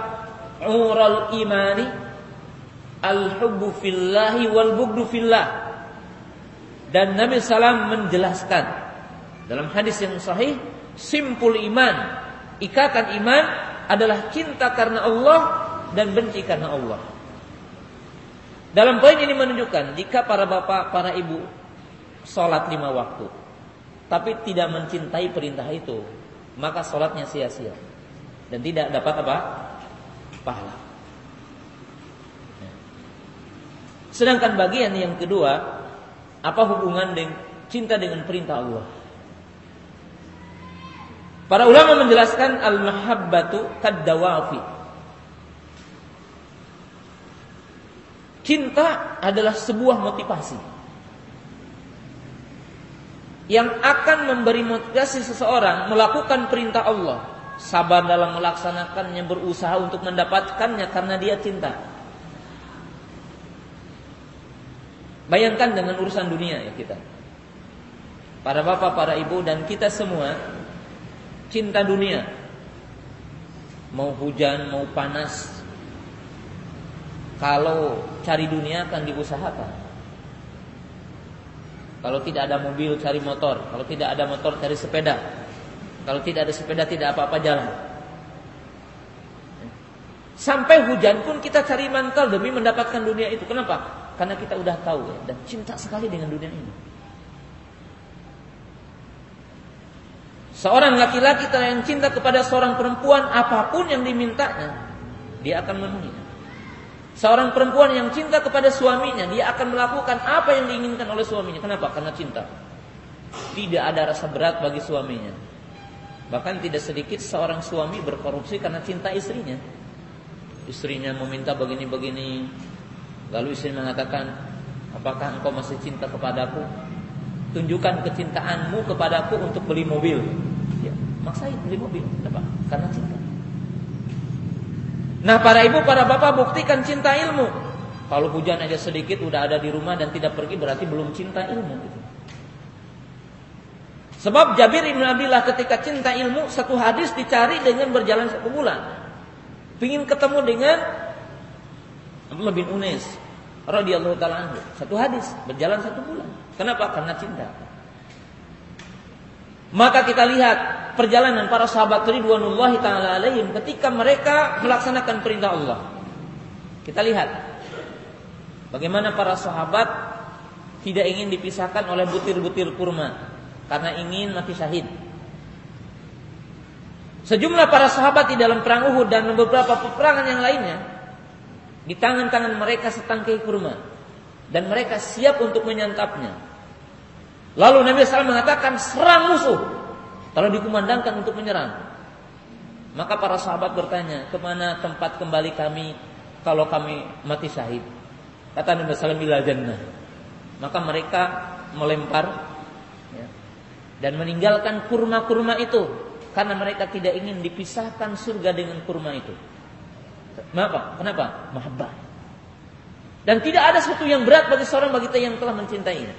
ural imani al-hubbu fillahi wal bughdu fillah. Dan Nabi sallam menjelaskan dalam hadis yang sahih simpul iman, ikatan iman adalah cinta karena Allah dan benci karena Allah. Dalam poin ini menunjukkan jika para bapak, para ibu sholat lima waktu, tapi tidak mencintai perintah itu, maka sholatnya sia-sia dan tidak dapat apa? Pahala. Sedangkan bagian yang kedua, apa hubungan dengan cinta dengan perintah Allah? Para ulama menjelaskan al-mahabbatu kaddawafi. Cinta adalah sebuah motivasi yang akan memberi motivasi seseorang melakukan perintah Allah sabar dalam melaksanakannya, berusaha untuk mendapatkannya karena dia cinta. Bayangkan dengan urusan dunia ya kita. Para bapak, para ibu dan kita semua cinta dunia. Mau hujan, mau panas. Kalau cari dunia akan diusahakan. Kalau tidak ada mobil cari motor, kalau tidak ada motor cari sepeda, kalau tidak ada sepeda tidak apa-apa jalan. Sampai hujan pun kita cari mantel demi mendapatkan dunia itu. Kenapa? Karena kita udah tahu ya, dan cinta sekali dengan dunia ini. Seorang laki-laki yang cinta kepada seorang perempuan apa pun yang dimintanya, dia akan memenuhi. Seorang perempuan yang cinta kepada suaminya, dia akan melakukan apa yang diinginkan oleh suaminya. Kenapa? Karena cinta. Tidak ada rasa berat bagi suaminya. Bahkan tidak sedikit seorang suami berkorupsi karena cinta istrinya. Istrinya meminta begini-begini. Lalu istri mengatakan, apakah engkau masih cinta kepadaku? Tunjukkan kecintaanmu kepadaku untuk beli mobil. Ya, maksain beli mobil. Kenapa? Karena cinta. Nah para ibu, para bapak buktikan cinta ilmu. Kalau hujan aja sedikit udah ada di rumah dan tidak pergi berarti belum cinta ilmu. Sebab Jabir bin Abdullah ketika cinta ilmu satu hadis dicari dengan berjalan satu bulan. Pingin ketemu dengan Abdullah bin Unais radhiyallahu taala anhu. Satu hadis berjalan satu bulan. Kenapa? Karena cinta. Maka kita lihat perjalanan para sahabat ridwanullahi taala alaihim ketika mereka melaksanakan perintah Allah. Kita lihat bagaimana para sahabat tidak ingin dipisahkan oleh butir-butir kurma karena ingin mati syahid. Sejumlah para sahabat di dalam perang Uhud dan beberapa peperangan yang lainnya di tangan-tangan mereka setangkai kurma dan mereka siap untuk menyantapnya. Lalu Nabi SAW mengatakan serang musuh kalau dikumandangkan untuk menyerang. Maka para sahabat bertanya, ke mana tempat kembali kami kalau kami mati syahid? Kata Nabi SAW, jannah. Maka mereka melempar dan meninggalkan kurma-kurma itu karena mereka tidak ingin dipisahkan surga dengan kurma itu. Kenapa? Kenapa? Mahabbah. Dan tidak ada sesuatu yang berat bagi seorang bagi kita yang telah mencintainya.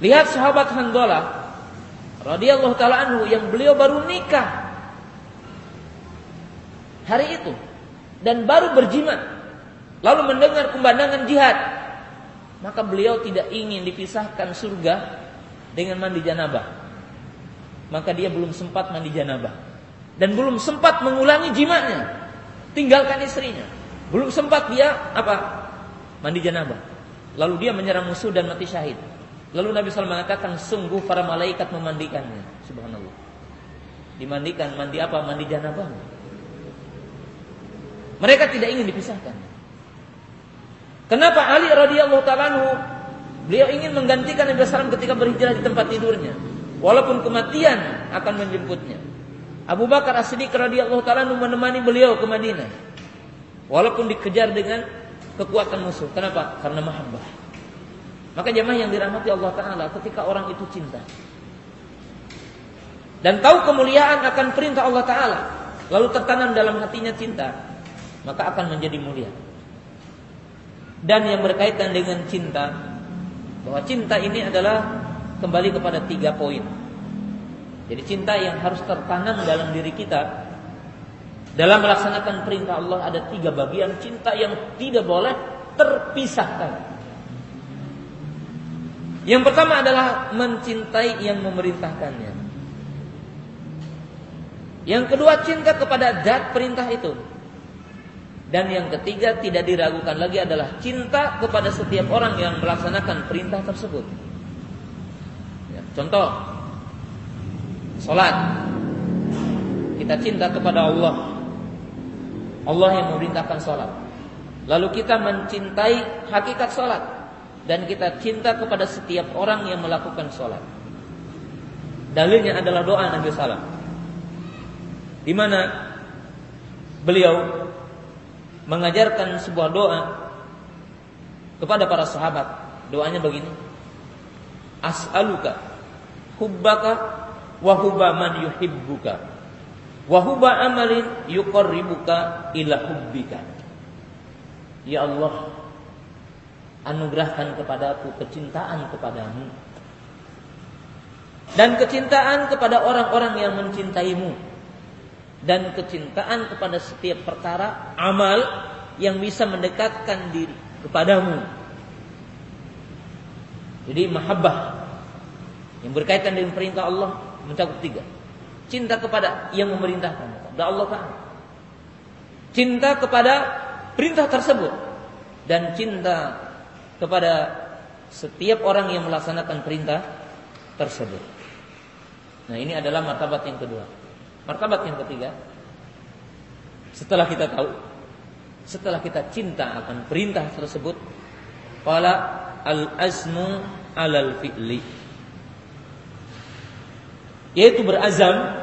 Lihat sahabat Handola radhiyallahu taala anhu yang beliau baru nikah hari itu dan baru berjimat lalu mendengar kumbandangan jihad maka beliau tidak ingin dipisahkan surga dengan mandi janabah. Maka dia belum sempat mandi janabah. Dan belum sempat mengulangi jimatnya. Tinggalkan istrinya. Belum sempat dia apa? Mandi janabah. Lalu dia menyerang musuh dan mati syahid. Lalu Nabi SAW mengatakan sungguh para malaikat memandikannya. Subhanallah. Dimandikan, mandi apa? Mandi janabah. Mereka tidak ingin dipisahkan. Kenapa Ali radhiyallahu taala Beliau ingin menggantikan Nabi SAW ketika berhijrah di tempat tidurnya. Walaupun kematian akan menjemputnya. Abu Bakar As-Siddiq radhiyallahu taala menemani beliau ke Madinah. Walaupun dikejar dengan kekuatan musuh. Kenapa? Karena mahabbah. Maka jemaah yang dirahmati Allah taala ketika orang itu cinta dan tahu kemuliaan akan perintah Allah taala, lalu tertanam dalam hatinya cinta, maka akan menjadi mulia. Dan yang berkaitan dengan cinta bahwa cinta ini adalah kembali kepada tiga poin. Jadi cinta yang harus tertanam dalam diri kita Dalam melaksanakan perintah Allah ada tiga bagian cinta yang tidak boleh terpisahkan. Yang pertama adalah mencintai yang memerintahkannya. Yang kedua cinta kepada zat perintah itu. Dan yang ketiga tidak diragukan lagi adalah cinta kepada setiap orang yang melaksanakan perintah tersebut. Ya, contoh, sholat. Kita cinta kepada Allah. Allah yang memerintahkan sholat. Lalu kita mencintai hakikat sholat. Dan kita cinta kepada setiap orang yang melakukan sholat. Dalilnya adalah doa Nabi Sallam. Di mana beliau mengajarkan sebuah doa kepada para sahabat. Doanya begini. As'aluka hubbaka wa hubba man yuhibbuka wa hubba amalin yuqarribuka ila hubbika. Ya Allah, anugerahkan kepadaku kecintaan kepadamu dan kecintaan kepada orang-orang yang mencintaimu dan kecintaan kepada setiap perkara amal yang bisa mendekatkan diri kepadamu. Jadi mahabbah yang berkaitan dengan perintah Allah mencakup tiga. Cinta kepada yang memerintahkan, kepada Allah Taala. Cinta kepada perintah tersebut dan cinta kepada setiap orang yang melaksanakan perintah tersebut. Nah, ini adalah martabat yang kedua. Martabat yang ketiga, setelah kita tahu, setelah kita cinta akan perintah tersebut, qala al-azmu alal fi'li. Yaitu berazam,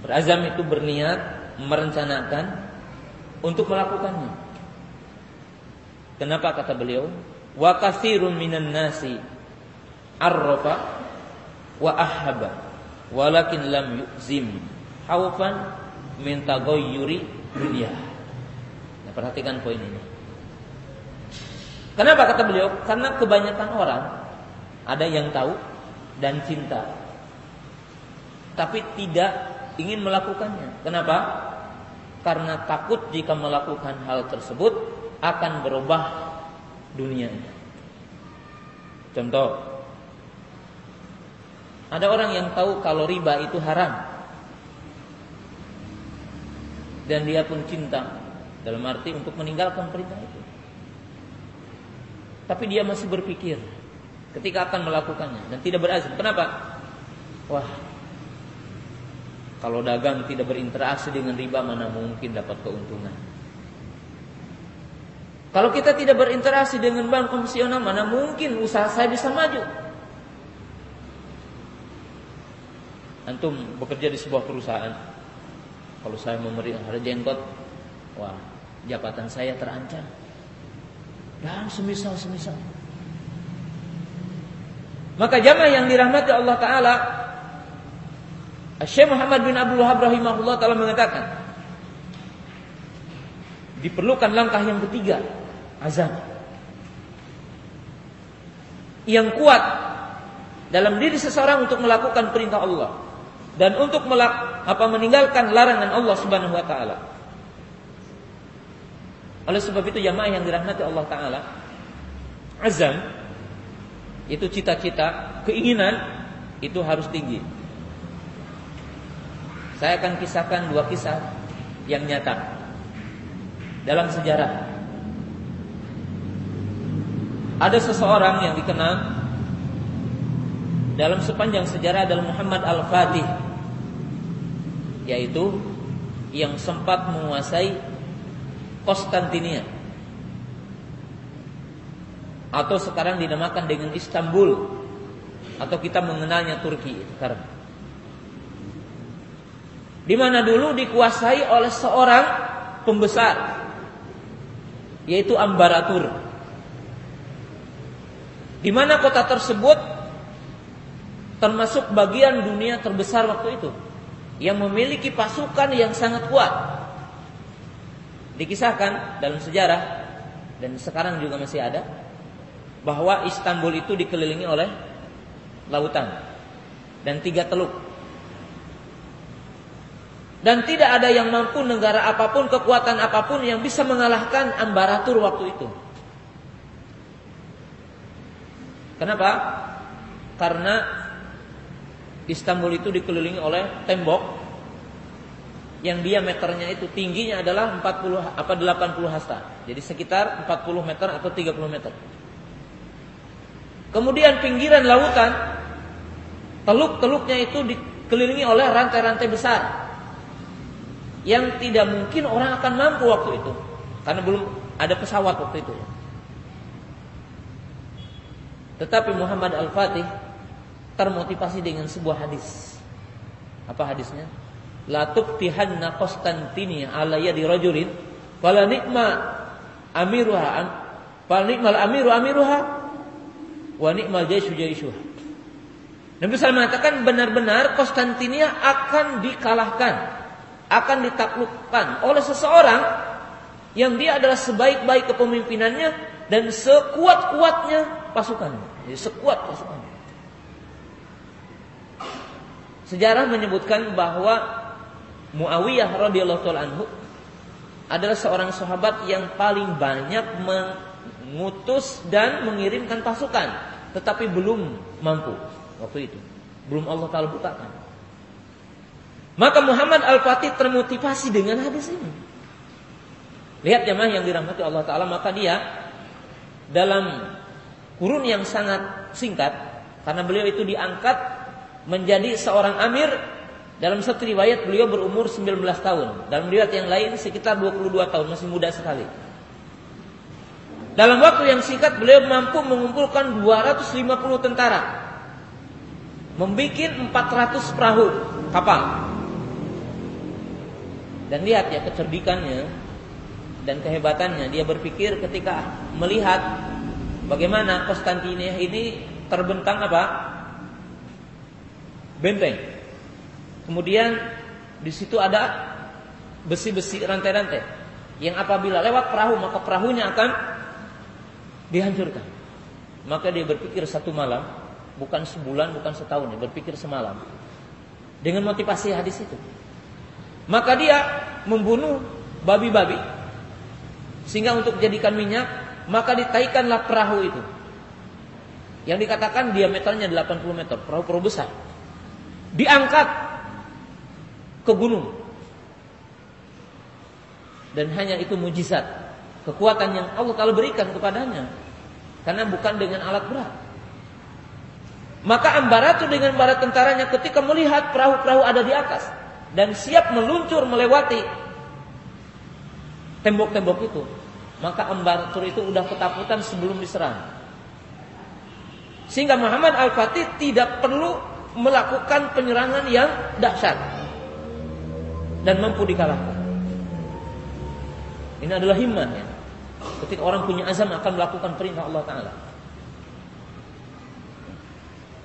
berazam itu berniat merencanakan untuk melakukannya. Kenapa kata beliau? Wa katsirun minan nasi arrafa wa ahaba walakin lam yuzim haufan min taghayyuri dunia. Nah, perhatikan poin ini. Kenapa kata beliau? Karena kebanyakan orang ada yang tahu dan cinta. Tapi tidak ingin melakukannya. Kenapa? Karena takut jika melakukan hal tersebut akan berubah dunianya. Contoh, ada orang yang tahu kalau riba itu haram dan dia pun cinta dalam arti untuk meninggalkan perintah itu. Tapi dia masih berpikir ketika akan melakukannya dan tidak berazam. Kenapa? Wah, kalau dagang tidak berinteraksi dengan riba mana mungkin dapat keuntungan. Kalau kita tidak berinteraksi dengan bank konvensional mana mungkin usaha saya bisa maju. Antum bekerja di sebuah perusahaan, kalau saya memelihara jenggot, wah, jabatan saya terancam. Dan semisal-semisal. Maka jamaah yang dirahmati Allah Ta'ala Syekh Muhammad bin Abdul Wahab rahimahullah Ta'ala mengatakan Diperlukan langkah yang ketiga Azam Yang kuat Dalam diri seseorang untuk melakukan perintah Allah dan untuk melak, apa meninggalkan larangan Allah Subhanahu wa taala. Oleh sebab itu jamaah yang dirahmati Allah taala, azam itu cita-cita, keinginan itu harus tinggi. Saya akan kisahkan dua kisah yang nyata dalam sejarah. Ada seseorang yang dikenal dalam sepanjang sejarah adalah Muhammad Al-Fatih yaitu yang sempat menguasai Konstantinia atau sekarang dinamakan dengan Istanbul atau kita mengenalnya Turki sekarang. Di mana dulu dikuasai oleh seorang pembesar yaitu Ambaratur. Di mana kota tersebut termasuk bagian dunia terbesar waktu itu yang memiliki pasukan yang sangat kuat. Dikisahkan dalam sejarah dan sekarang juga masih ada bahwa Istanbul itu dikelilingi oleh lautan dan tiga teluk. Dan tidak ada yang mampu negara apa pun, kekuatan apa pun yang bisa mengalahkan Ambaratur waktu itu. Kenapa? Karena Istanbul itu dikelilingi oleh tembok yang diameternya itu tingginya adalah 40 apa 80 hasta. Jadi sekitar 40 meter atau 30 meter. Kemudian pinggiran lautan teluk-teluknya itu dikelilingi oleh rantai-rantai besar yang tidak mungkin orang akan mampu waktu itu karena belum ada pesawat waktu itu. Tetapi Muhammad Al-Fatih termotivasi dengan sebuah hadis. Apa hadisnya? La tubtihanna Konstantinia ala yadi rajulin fala nikma amiruha fala nikmal amiru amiruha wa nikmal jaishu jaishuha. Nabi SAW mengatakan benar-benar Konstantinia akan dikalahkan, akan ditaklukkan oleh seseorang yang dia adalah sebaik-baik kepemimpinannya dan sekuat-kuatnya pasukannya. Jadi sekuat pasukannya. Sejarah menyebutkan bahwa Muawiyah radhiyallahu anhu adalah seorang sahabat yang paling banyak mengutus dan mengirimkan pasukan, tetapi belum mampu waktu itu. Belum Allah taala bukakan. Maka Muhammad Al-Fatih termotivasi dengan hadis ini. Lihat jemaah yang dirahmati Allah taala, maka dia dalam kurun yang sangat singkat karena beliau itu diangkat menjadi seorang amir dalam satu riwayat beliau berumur 19 tahun. Dalam riwayat yang lain sekitar 22 tahun, masih muda sekali. Dalam waktu yang singkat beliau mampu mengumpulkan 250 tentara. Membikin 400 perahu kapal. Dan lihat ya kecerdikannya dan kehebatannya. Dia berpikir ketika melihat bagaimana Konstantinia ini terbentang apa? benteng. Kemudian di situ ada besi-besi rantai-rantai yang apabila lewat perahu maka perahunya akan dihancurkan. Maka dia berpikir satu malam, bukan sebulan, bukan setahun, dia berpikir semalam. Dengan motivasi hadis itu. Maka dia membunuh babi-babi sehingga untuk dijadikan minyak, maka ditaikanlah perahu itu. Yang dikatakan diameternya 80 meter, perahu-perahu besar diangkat ke gunung. Dan hanya itu mujizat, kekuatan yang Allah Taala berikan kepadanya. Karena bukan dengan alat berat. Maka Ambaratu dengan para tentaranya ketika melihat perahu-perahu ada di atas dan siap meluncur melewati tembok-tembok itu, maka Ambaratu itu sudah ketakutan sebelum diserang. Sehingga Muhammad Al-Fatih tidak perlu melakukan penyerangan yang dahsyat dan mampu dikalahkan. Ini adalah himmah ya. Ketika orang punya azam akan melakukan perintah Allah Taala.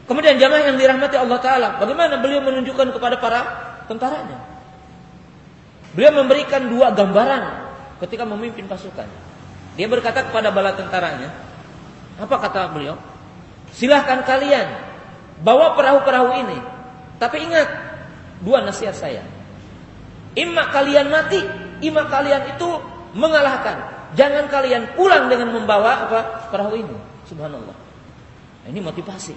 Kemudian jamaah yang dirahmati Allah Taala, bagaimana beliau menunjukkan kepada para tentaranya? Beliau memberikan dua gambaran ketika memimpin pasukan. Dia berkata kepada bala tentaranya, apa kata beliau? Silahkan kalian Bawa perahu-perahu ini. Tapi ingat, dua nasihat saya. Ima kalian mati, ima kalian itu mengalahkan. Jangan kalian pulang dengan membawa apa perahu ini. Subhanallah. Nah, ini motivasi.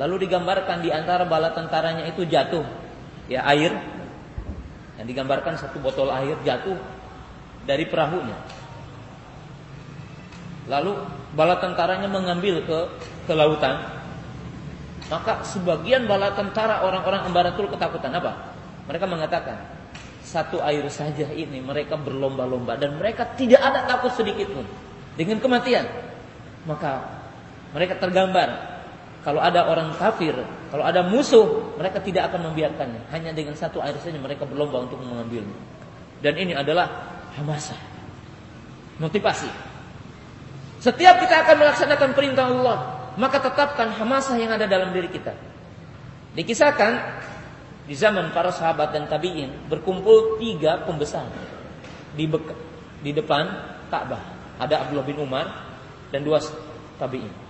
Lalu digambarkan di antara bala tentaranya itu jatuh ya air. Yang digambarkan satu botol air jatuh dari perahunya. Lalu bala tentaranya mengambil ke ke lautan, maka sebagian bala tentara orang-orang Ambaratul ketakutan apa? Mereka mengatakan, satu air saja ini mereka berlomba-lomba dan mereka tidak ada takut sedikit pun dengan kematian. Maka mereka tergambar kalau ada orang kafir, kalau ada musuh, mereka tidak akan membiarkannya. Hanya dengan satu air saja mereka berlomba untuk mengambilnya. Dan ini adalah hamasa. Motivasi. Setiap kita akan melaksanakan perintah Allah, maka tetapkan hamasah yang ada dalam diri kita. Dikisahkan di zaman para sahabat dan tabiin berkumpul tiga pembesar di, di depan Ka'bah. Ada Abdullah bin Umar dan dua tabiin.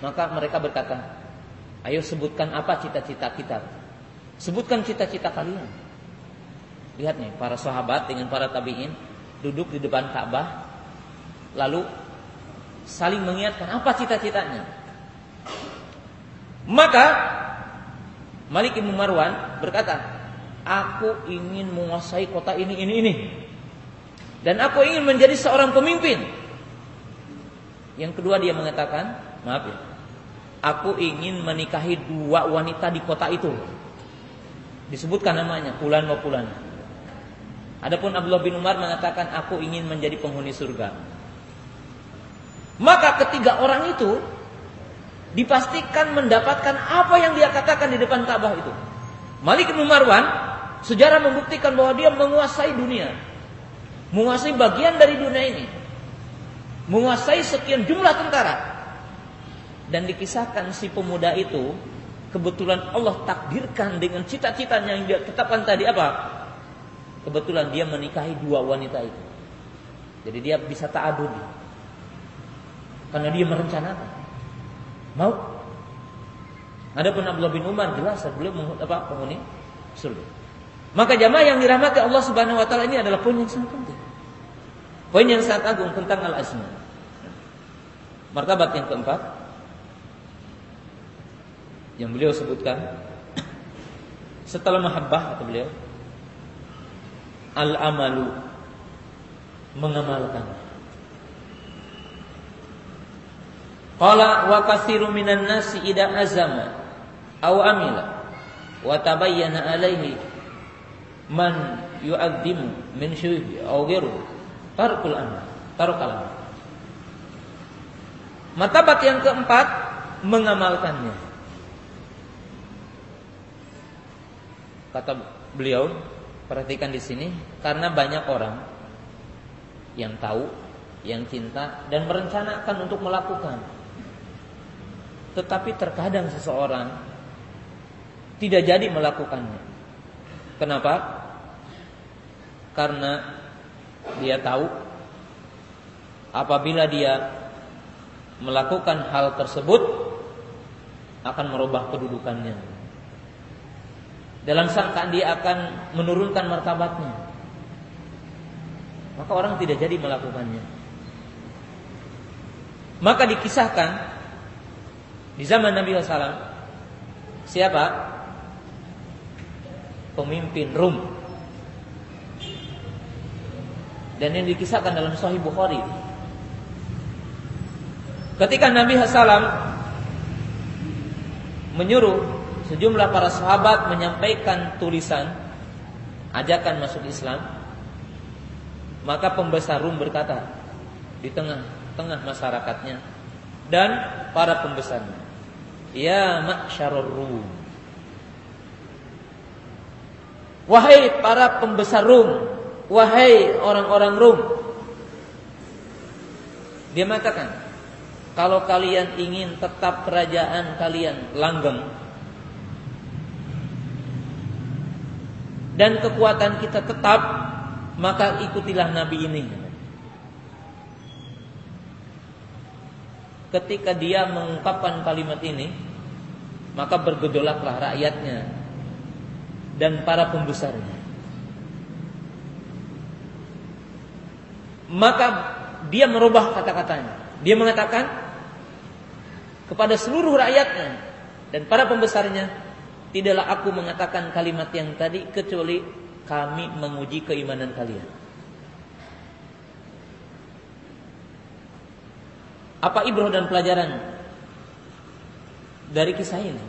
Maka mereka berkata, Ayo sebutkan apa cita-cita kita. Sebutkan cita-cita kalian. Lihat nih, para sahabat dengan para tabi'in duduk di depan Ka'bah lalu saling mengingatkan apa cita-citanya. Maka Malik bin Marwan berkata, "Aku ingin menguasai kota ini ini ini." Dan aku ingin menjadi seorang pemimpin. Yang kedua dia mengatakan, maaf ya, aku ingin menikahi dua wanita di kota itu. Disebutkan namanya, Pulan mau Pulan. Adapun Abdullah bin Umar mengatakan aku ingin menjadi penghuni surga. Maka ketiga orang itu dipastikan mendapatkan apa yang dia katakan di depan Ka'bah itu. Malik bin Marwan sejarah membuktikan bahwa dia menguasai dunia. Menguasai bagian dari dunia ini. Menguasai sekian jumlah tentara dan dikisahkan si pemuda itu kebetulan Allah takdirkan dengan cita-citanya yang dia tetapkan tadi apa? Kebetulan dia menikahi dua wanita itu. Jadi dia bisa ta'adud. Karena dia merencanakan. Mau? Adapun Abdullah bin Umar jelas beliau apa penghuni surga. Maka jamaah yang dirahmati Allah Subhanahu wa taala ini adalah poin yang sangat penting. Poin yang sangat agung tentang al-asma. Martabat yang keempat, yang beliau sebutkan setelah mahabbah kata beliau al amalu mengamalkan. Qala wa katsiru minan nasi ida azama aw amila wa tabayyana alaihi man yu'azzimu min syuhi aw ghairu tarkul amal tarkul amal. Matabat yang keempat mengamalkannya Kata beliau, perhatikan di sini karena banyak orang yang tahu, yang cinta dan merencanakan untuk melakukan. Tetapi terkadang seseorang tidak jadi melakukannya. Kenapa? Karena dia tahu apabila dia melakukan hal tersebut akan merubah kedudukannya dalam sangkaan dia akan menurunkan martabatnya. Maka orang tidak jadi melakukannya. Maka dikisahkan di zaman Nabi SAW siapa pemimpin Rum dan yang dikisahkan dalam Sahih Bukhari ketika Nabi SAW menyuruh sejumlah para sahabat menyampaikan tulisan ajakan masuk Islam, maka pembesar Rum berkata di tengah-tengah masyarakatnya dan para pembesarnya, "Ya ma'syarur Rum." Wahai para pembesar Rum, wahai orang-orang Rum. Dia mengatakan, kalau kalian ingin tetap kerajaan kalian langgeng, dan kekuatan kita tetap, maka ikutilah Nabi ini. Ketika dia mengungkapkan kalimat ini, maka bergejolaklah rakyatnya dan para pembesarnya. Maka dia merubah kata-katanya. Dia mengatakan kepada seluruh rakyatnya dan para pembesarnya, Tidaklah aku mengatakan kalimat yang tadi kecuali kami menguji keimanan kalian. Apa ibrah dan pelajaran dari kisah ini?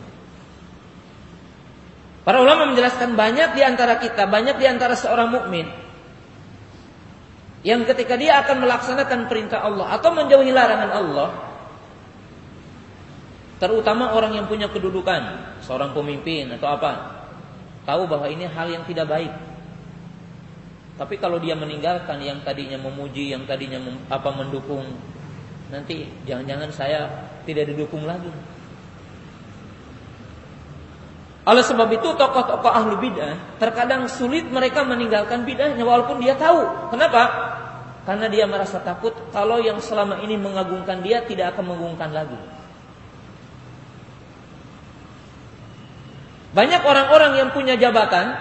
Para ulama menjelaskan banyak di antara kita, banyak di antara seorang mukmin yang ketika dia akan melaksanakan perintah Allah atau menjauhi larangan Allah, Terutama orang yang punya kedudukan, seorang pemimpin atau apa, tahu bahwa ini hal yang tidak baik. Tapi kalau dia meninggalkan yang tadinya memuji, yang tadinya mem, apa mendukung, nanti jangan-jangan saya tidak didukung lagi. Oleh sebab itu tokoh-tokoh ahlu bidah terkadang sulit mereka meninggalkan bidahnya walaupun dia tahu. Kenapa? Karena dia merasa takut kalau yang selama ini mengagungkan dia tidak akan mengagungkan lagi. Banyak orang-orang yang punya jabatan,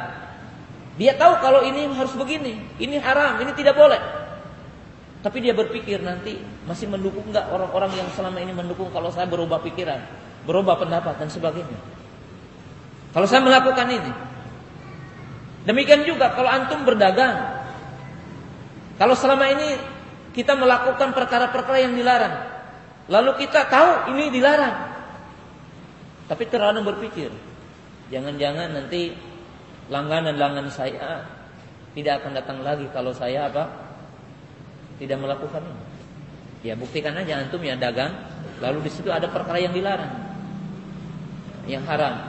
dia tahu kalau ini harus begini, ini haram, ini tidak boleh. Tapi dia berpikir nanti masih mendukung nggak orang-orang yang selama ini mendukung kalau saya berubah pikiran, berubah pendapat dan sebagainya. Kalau saya melakukan ini. Demikian juga kalau antum berdagang. Kalau selama ini kita melakukan perkara-perkara yang dilarang. Lalu kita tahu ini dilarang. Tapi terlalu berpikir. Jangan-jangan nanti langganan-langganan saya tidak akan datang lagi kalau saya apa? tidak melakukan ini. Ya buktikan aja antum ya dagang, lalu di situ ada perkara yang dilarang, yang haram.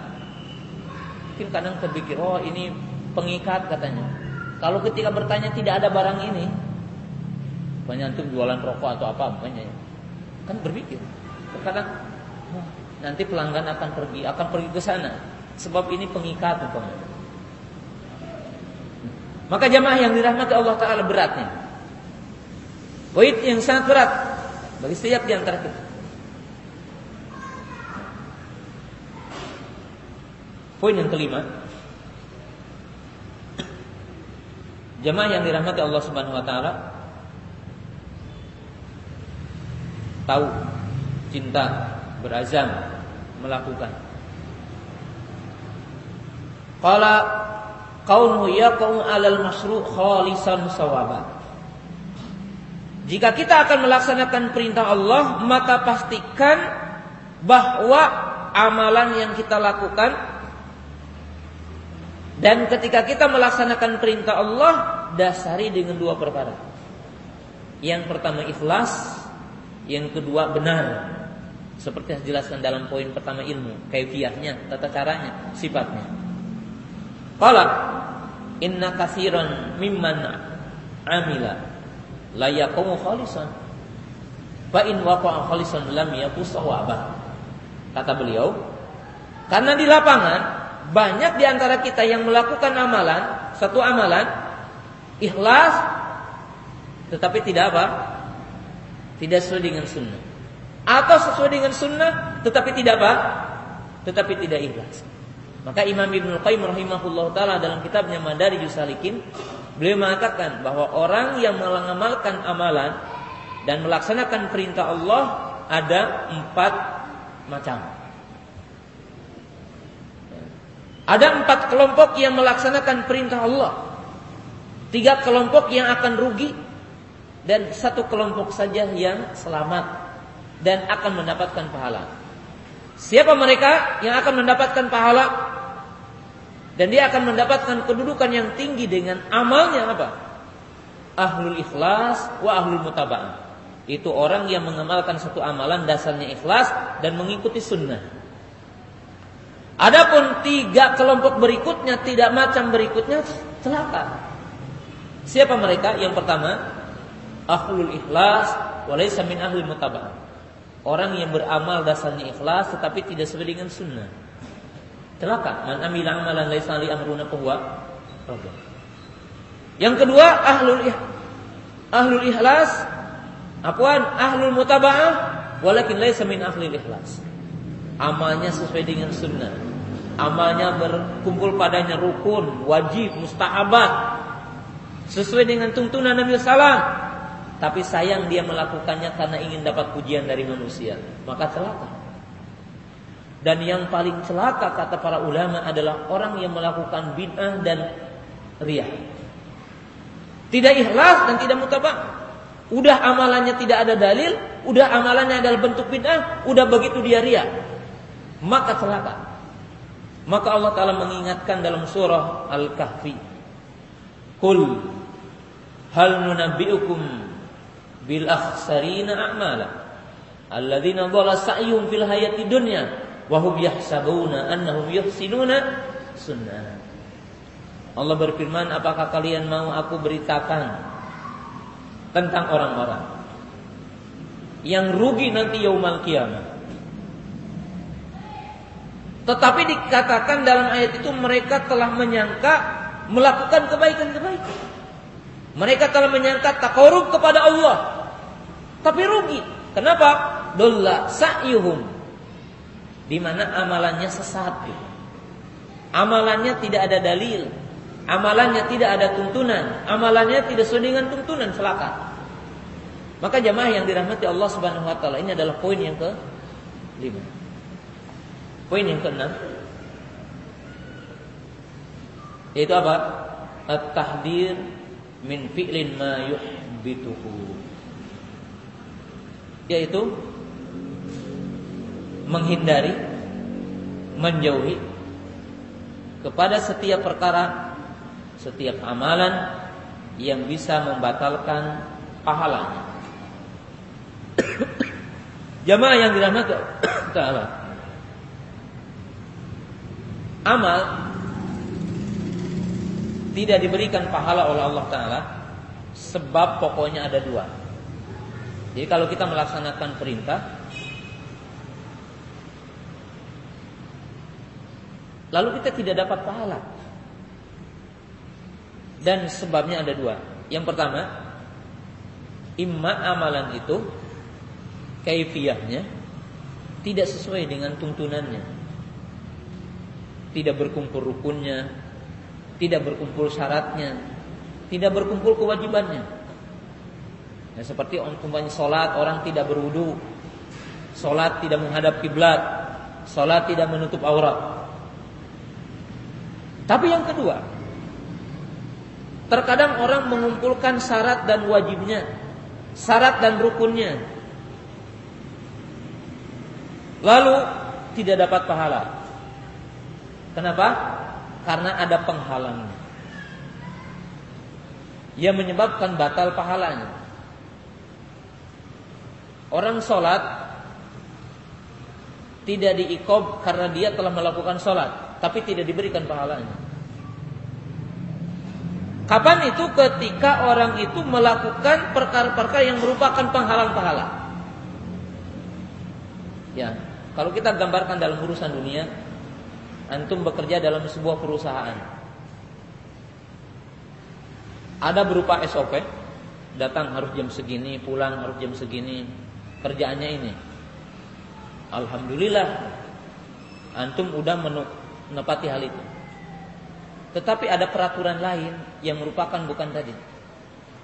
Mungkin kadang terpikir, oh ini pengikat katanya. Kalau ketika bertanya tidak ada barang ini, banyak antum jualan rokok atau apa, banyak kan berpikir. Terkadang nanti pelanggan akan pergi, akan pergi ke sana, sebab ini pengikat umpamanya. Maka jamaah yang dirahmati Allah Taala beratnya. Poin yang sangat berat bagi setiap di antara kita. Poin yang kelima, jemaah yang dirahmati Allah Subhanahu wa taala tahu cinta berazam melakukan. Qala qaumu yaqum 'alal masru' khalisan sawaban. Jika kita akan melaksanakan perintah Allah, maka pastikan bahwa amalan yang kita lakukan dan ketika kita melaksanakan perintah Allah, dasari dengan dua perkara. Yang pertama ikhlas, yang kedua benar. Seperti yang dijelaskan dalam poin pertama ilmu, kaifiahnya, tata caranya, sifatnya. Qala inna katsiran mimman amila la yaqumu khalisan. Fa in waqa'a khalisan lam yakun sawaba. Kata beliau, karena di lapangan banyak di antara kita yang melakukan amalan, satu amalan ikhlas tetapi tidak apa? Tidak sesuai dengan sunnah. Atau sesuai dengan sunnah tetapi tidak apa? Tetapi tidak ikhlas. Maka Imam Ibnu Qayyim rahimahullah taala dalam kitabnya Madarijus Salikin Beliau mengatakan bahwa orang yang mengamalkan amalan dan melaksanakan perintah Allah ada empat macam. Ada empat kelompok yang melaksanakan perintah Allah. Tiga kelompok yang akan rugi dan satu kelompok saja yang selamat dan akan mendapatkan pahala. Siapa mereka yang akan mendapatkan pahala? Dan dia akan mendapatkan kedudukan yang tinggi dengan amalnya apa? Ahlul ikhlas wa ahlul mutaba'ah. Itu orang yang mengamalkan satu amalan dasarnya ikhlas dan mengikuti sunnah. Adapun tiga kelompok berikutnya tidak macam berikutnya celaka. Siapa mereka? Yang pertama, ahlul ikhlas walaysa min ahlul mutaba'ah. Orang yang beramal dasarnya ikhlas tetapi tidak sesuai dengan sunnah celaka. Man amila amalan laisa li amruna fahuwa Yang kedua ahlul ahlul ikhlas apaan ahlul mutaba'ah walakin laisa min ahli ikhlas. Amalnya sesuai dengan sunnah. Amalnya berkumpul padanya rukun, wajib, mustahabat. Sesuai dengan tuntunan Nabi sallam. Tapi sayang dia melakukannya karena ingin dapat pujian dari manusia. Maka celaka. Dan yang paling celaka kata para ulama adalah orang yang melakukan bid'ah dan riya. Tidak ikhlas dan tidak mutabak. Udah amalannya tidak ada dalil, udah amalannya adalah bentuk bid'ah, udah begitu dia riya. Maka celaka. Maka Allah Ta'ala mengingatkan dalam surah Al-Kahfi. Qul hal nunabbi'ukum bil akhsarina a'mala alladzina dhalla sa'yuhum fil hayati dunya wahum yahsabuna annahum yuhsinuna sunnah. Allah berfirman, apakah kalian mau aku beritakan tentang orang-orang yang rugi nanti yaumal kiamat? Tetapi dikatakan dalam ayat itu mereka telah menyangka melakukan kebaikan-kebaikan. Mereka telah menyangka takarub kepada Allah. Tapi rugi. Kenapa? Dolla sa'yuhum di mana amalannya sesat. Amalannya tidak ada dalil, amalannya tidak ada tuntunan, amalannya tidak sesuai dengan tuntunan selaka. Maka jamaah yang dirahmati Allah Subhanahu wa taala ini adalah poin yang ke lima. Poin yang keenam yaitu apa? At-tahdir min fi'lin ma yuhbituhu. Yaitu menghindari menjauhi kepada setiap perkara setiap amalan yang bisa membatalkan pahalanya. Jamaah yang dirahmati Allah. Amal tidak diberikan pahala oleh Allah Taala sebab pokoknya ada dua. Jadi kalau kita melaksanakan perintah Lalu kita tidak dapat pahala. Dan sebabnya ada dua. Yang pertama, imma amalan itu kaifiyahnya tidak sesuai dengan tuntunannya. Tidak berkumpul rukunnya, tidak berkumpul syaratnya, tidak berkumpul kewajibannya. Nah, seperti umpamanya sholat orang tidak berwudu, sholat tidak menghadap kiblat, sholat tidak menutup aurat. Tapi yang kedua, terkadang orang mengumpulkan syarat dan wajibnya, syarat dan rukunnya. Lalu tidak dapat pahala. Kenapa? Karena ada penghalang yang menyebabkan batal pahalanya. Orang sholat tidak diikob karena dia telah melakukan sholat tapi tidak diberikan pahalanya. Kapan itu ketika orang itu melakukan perkara-perkara yang merupakan penghalang pahala. Ya, kalau kita gambarkan dalam urusan dunia, antum bekerja dalam sebuah perusahaan. Ada berupa SOP, datang harus jam segini, pulang harus jam segini, kerjaannya ini. Alhamdulillah, antum udah menepati hal itu. Tetapi ada peraturan lain yang merupakan bukan tadi.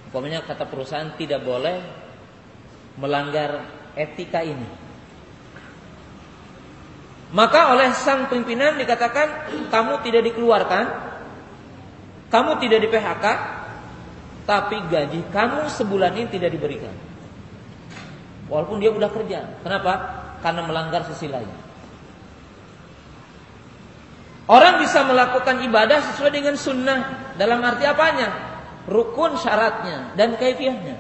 Umpamanya kata perusahaan tidak boleh melanggar etika ini. Maka oleh sang pimpinan dikatakan kamu tidak dikeluarkan, kamu tidak di PHK, tapi gaji kamu sebulan ini tidak diberikan. Walaupun dia udah kerja. Kenapa? Karena melanggar sisi lain. Orang bisa melakukan ibadah sesuai dengan sunnah dalam arti apanya? Rukun syaratnya dan kaifiahnya.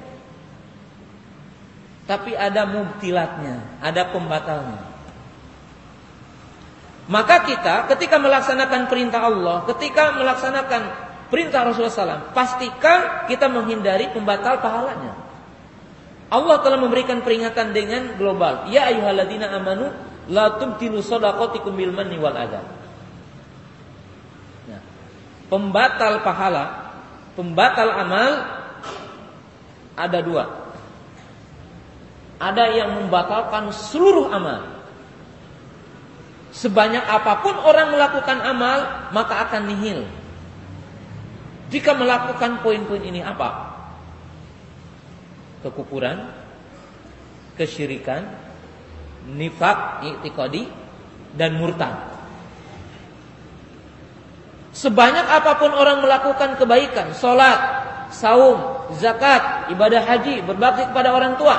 Tapi ada mubtilatnya, ada pembatalnya. Maka kita ketika melaksanakan perintah Allah, ketika melaksanakan perintah Rasulullah SAW, pastikan kita menghindari pembatal pahalanya. Allah telah memberikan peringatan dengan global. Ya ayuhaladina amanu la tubtilu sadaqatikum bil manni wal adab pembatal pahala, pembatal amal ada dua. Ada yang membatalkan seluruh amal. Sebanyak apa pun orang melakukan amal, maka akan nihil. Jika melakukan poin-poin ini apa? Kekufuran, kesyirikan, nifak, i'tiqadi, dan murtad. Sebanyak apa pun orang melakukan kebaikan, sholat, saum, zakat, ibadah haji, berbakti kepada orang tua.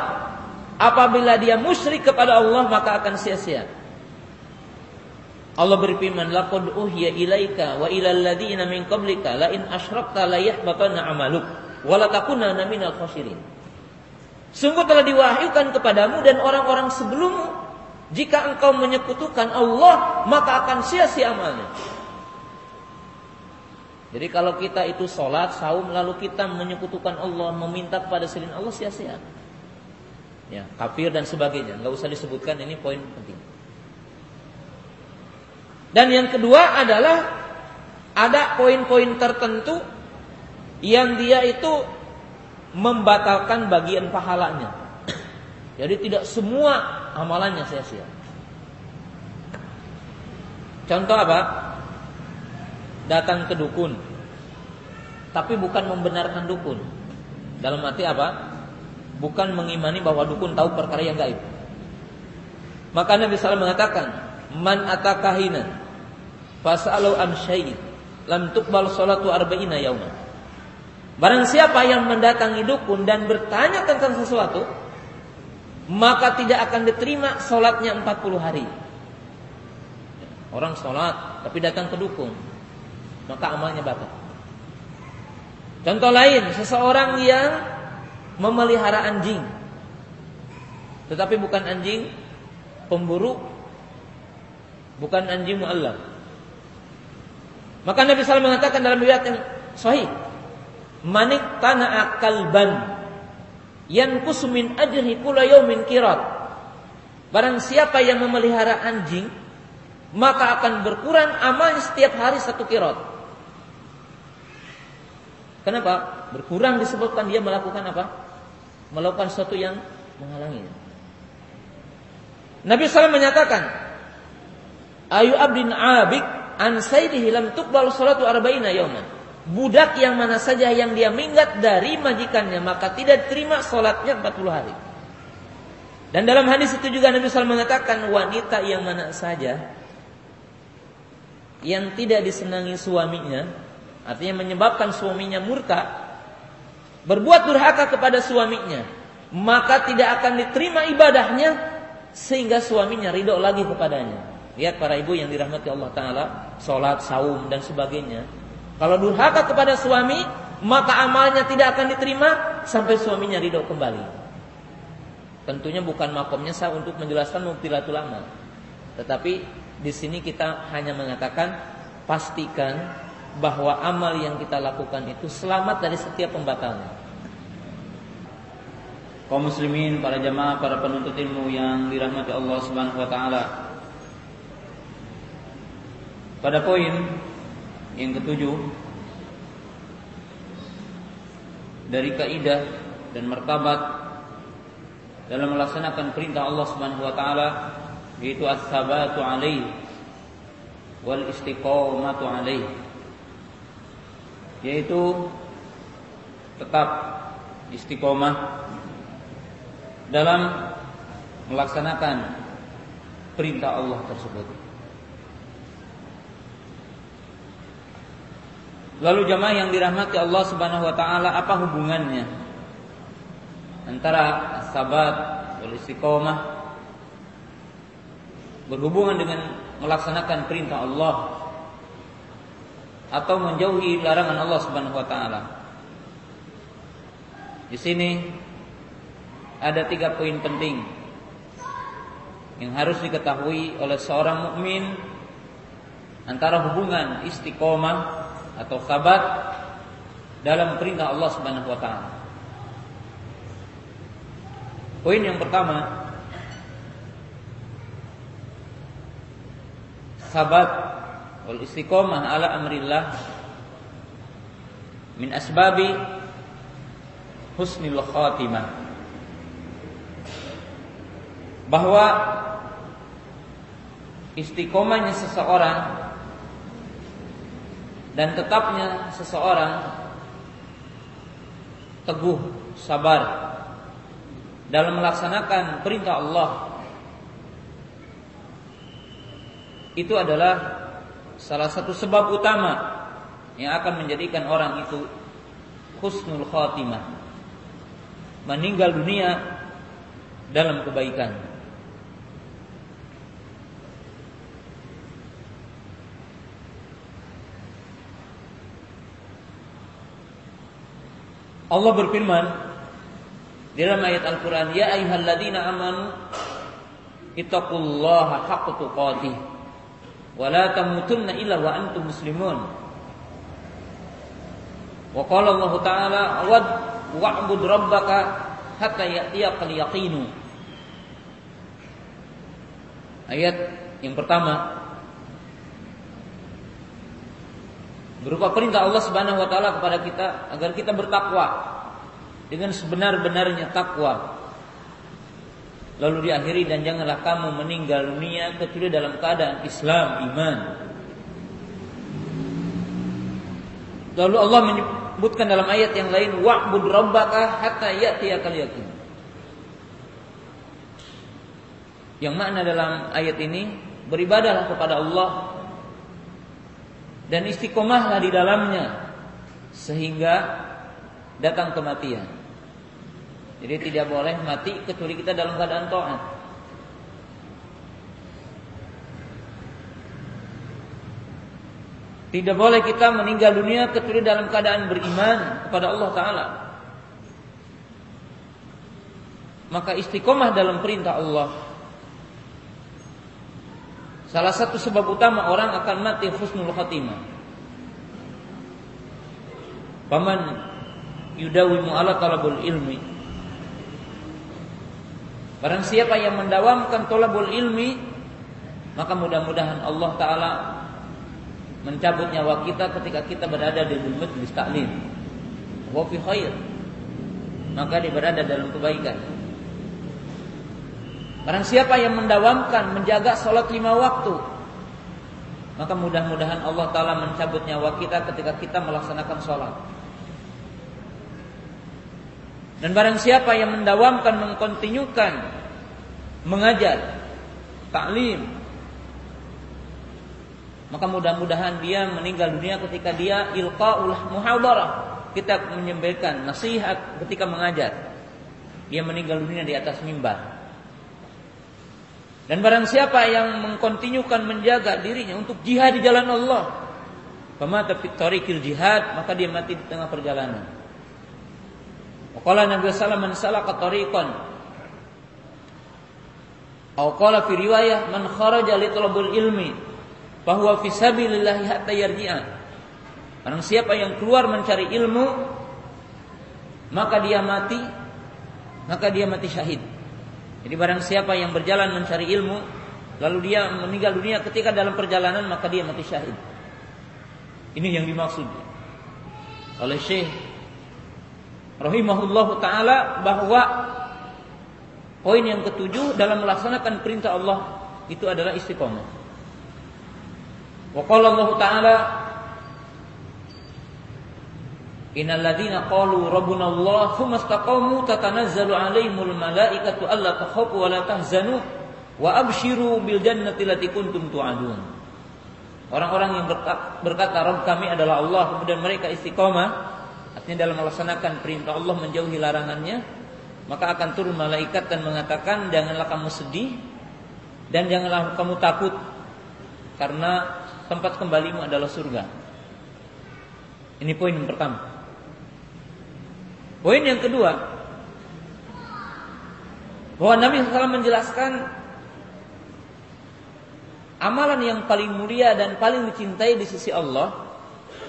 Apabila dia musyrik kepada Allah maka akan sia-sia. Allah berfirman, "Laqad uhiya ilaika wa ilal ladzina min qablika la in asyrakta la yahbatanna 'amaluk wa la takunanna minal khasirin." Sungguh telah diwahyukan kepadamu dan orang-orang sebelummu, jika engkau menyekutukan Allah, maka akan sia-sia amalnya. Jadi kalau kita itu sholat, saum, lalu kita menyekutukan Allah, meminta kepada selain Allah sia-sia. Ya, kafir dan sebagainya. Nggak usah disebutkan, ini poin penting. Dan yang kedua adalah ada poin-poin tertentu yang dia itu membatalkan bagian pahalanya. Jadi tidak semua amalannya sia-sia. Contoh apa? datang ke dukun. Tapi bukan membenarkan dukun. Dalam arti apa? Bukan mengimani bahwa dukun tahu perkara yang gaib. Maka Nabi SAW mengatakan, Man atakahina fasalu am syait lam tuqbal salatu arba'ina yauma. Barang siapa yang mendatangi dukun dan bertanya tentang sesuatu, maka tidak akan diterima solatnya 40 hari. Orang sholat tapi datang ke dukun, maka amalnya batal. Contoh lain, seseorang yang memelihara anjing, tetapi bukan anjing pemburu, bukan anjing mu'allam. Maka Nabi SAW mengatakan dalam riwayat yang sahih, manik tanah kalban yang kusumin ajri kula yaumin kirat. Barang siapa yang memelihara anjing, maka akan berkurang amalnya setiap hari satu kirot. Kenapa? Berkurang disebabkan dia melakukan apa? Melakukan sesuatu yang menghalanginya. Nabi SAW menyatakan, Ayu abdin abik an saydihi lam tuqbal salatu arba'ina yawman. Budak yang mana saja yang dia minggat dari majikannya maka tidak diterima salatnya 40 hari. Dan dalam hadis itu juga Nabi SAW mengatakan wanita yang mana saja yang tidak disenangi suaminya, artinya menyebabkan suaminya murka, berbuat durhaka kepada suaminya, maka tidak akan diterima ibadahnya sehingga suaminya ridho lagi kepadanya. Lihat para ibu yang dirahmati Allah Taala, sholat, saum dan sebagainya. Kalau durhaka kepada suami, maka amalnya tidak akan diterima sampai suaminya ridho kembali. Tentunya bukan makomnya saya untuk menjelaskan muktilatul amal. Tetapi di sini kita hanya mengatakan pastikan bahwa amal yang kita lakukan itu selamat dari setiap pembatalan. Kaum muslimin, para jamaah, para penuntut ilmu yang dirahmati Allah Subhanahu wa taala. Pada poin yang ketujuh dari kaidah dan martabat dalam melaksanakan perintah Allah Subhanahu wa taala yaitu as-sabatu alaih wal istiqomatu alaih yaitu tetap istiqomah dalam melaksanakan perintah Allah tersebut. Lalu jamaah yang dirahmati Allah Subhanahu wa taala apa hubungannya antara sabat wal istiqomah berhubungan dengan melaksanakan perintah Allah atau menjauhi larangan Allah Subhanahu wa taala. Di sini ada tiga poin penting yang harus diketahui oleh seorang mukmin antara hubungan istiqomah atau sabat dalam perintah Allah Subhanahu wa taala. Poin yang pertama, sabat wal istiqomah ala amrillah min asbabi husnil khatimah bahwa istiqomahnya seseorang dan tetapnya seseorang teguh sabar dalam melaksanakan perintah Allah. Itu adalah salah satu sebab utama yang akan menjadikan orang itu husnul khatimah meninggal dunia dalam kebaikan Allah berfirman di dalam ayat Al-Qur'an ya ayyuhalladzina amanu ittaqullaha haqqa tuqatih wala tamutunna illa wa antum muslimun. Wa qala Allah Ta'ala wad wa'bud rabbaka hatta ya'tiyakal yaqinu. Ayat yang pertama berupa perintah Allah Subhanahu wa taala kepada kita agar kita bertakwa dengan sebenar-benarnya takwa Lalu diakhiri dan janganlah kamu meninggal dunia kecuali dalam keadaan Islam, iman. Lalu Allah menyebutkan dalam ayat yang lain wa'bud rabbaka hatta ya'tiyakal. Yang makna dalam ayat ini beribadahlah kepada Allah dan istiqomahlah di dalamnya sehingga datang kematian. Jadi tidak boleh mati kecuali kita dalam keadaan taat. Tidak boleh kita meninggal dunia kecuali dalam keadaan beriman kepada Allah Ta'ala. Maka istiqomah dalam perintah Allah. Salah satu sebab utama orang akan mati husnul khatimah. Paman yudawimu ala talabul ilmi. Barang siapa yang mendawamkan talabul ilmi, maka mudah-mudahan Allah Ta'ala mencabut nyawa kita ketika kita berada di majlis taklim. Wa fi khair. Maka dia berada dalam kebaikan. Barang siapa yang mendawamkan menjaga sholat lima waktu, maka mudah-mudahan Allah Taala mencabut nyawa kita ketika kita melaksanakan sholat. Dan barang siapa yang mendawamkan, mengkontinyukan, mengajar, taklim, maka mudah-mudahan dia meninggal dunia ketika dia ilqaul muhadarah. Kita menyampaikan nasihat ketika mengajar. Dia meninggal dunia di atas mimbar. Dan barang siapa yang mengkontinyukan menjaga dirinya untuk jihad di jalan Allah, pemata fitorikil jihad, maka dia mati di tengah perjalanan. Qala Nabi sallallahu alaihi wasallam man tariqan Atau qala fi riwayah man kharaja ilmi bahwa fisabilillahi hatta yarji'a. Barang siapa yang keluar mencari ilmu maka dia mati maka dia mati syahid. Jadi barang siapa yang berjalan mencari ilmu lalu dia meninggal dunia ketika dalam perjalanan maka dia mati syahid. Ini yang dimaksud oleh Syekh rahimahullahu taala bahwa poin yang ketujuh dalam melaksanakan perintah Allah itu adalah istiqomah. Wa qala Allah Ta'ala Innal ladzina qalu rabbuna Allah tsumma istaqamu tatanazzalu alaihimul malaikatu alla takhafu wa la tahzanu wa abshiru bil jannati allati kuntum tu'adun. Orang-orang yang berkata Rabb kami adalah Allah kemudian mereka istiqomah artinya dalam melaksanakan perintah Allah menjauhi larangannya maka akan turun malaikat dan mengatakan janganlah kamu sedih dan janganlah kamu takut karena tempat kembalimu adalah surga. Ini poin yang pertama. Poin yang kedua, bahwa Nabi SAW menjelaskan amalan yang paling mulia dan paling dicintai di sisi Allah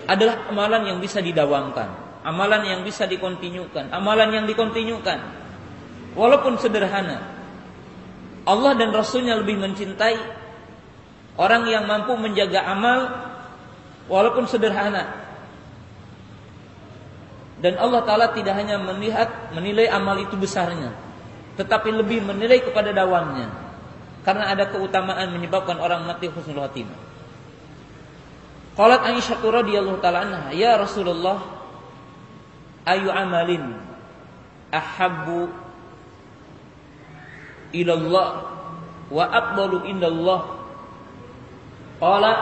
adalah amalan yang bisa didawamkan, amalan yang bisa dikontinyukan, amalan yang dikontinyukan, walaupun sederhana. Allah dan Rasulnya lebih mencintai Orang yang mampu menjaga amal walaupun sederhana. Dan Allah Ta'ala tidak hanya melihat menilai amal itu besarnya. Tetapi lebih menilai kepada dawamnya. Karena ada keutamaan menyebabkan orang mati husnul khatimah. Qalat Aisyah radhiyallahu taala anha, "Ya Rasulullah, ayu amalin ahabbu ilallah wa aqbalu indallah Qala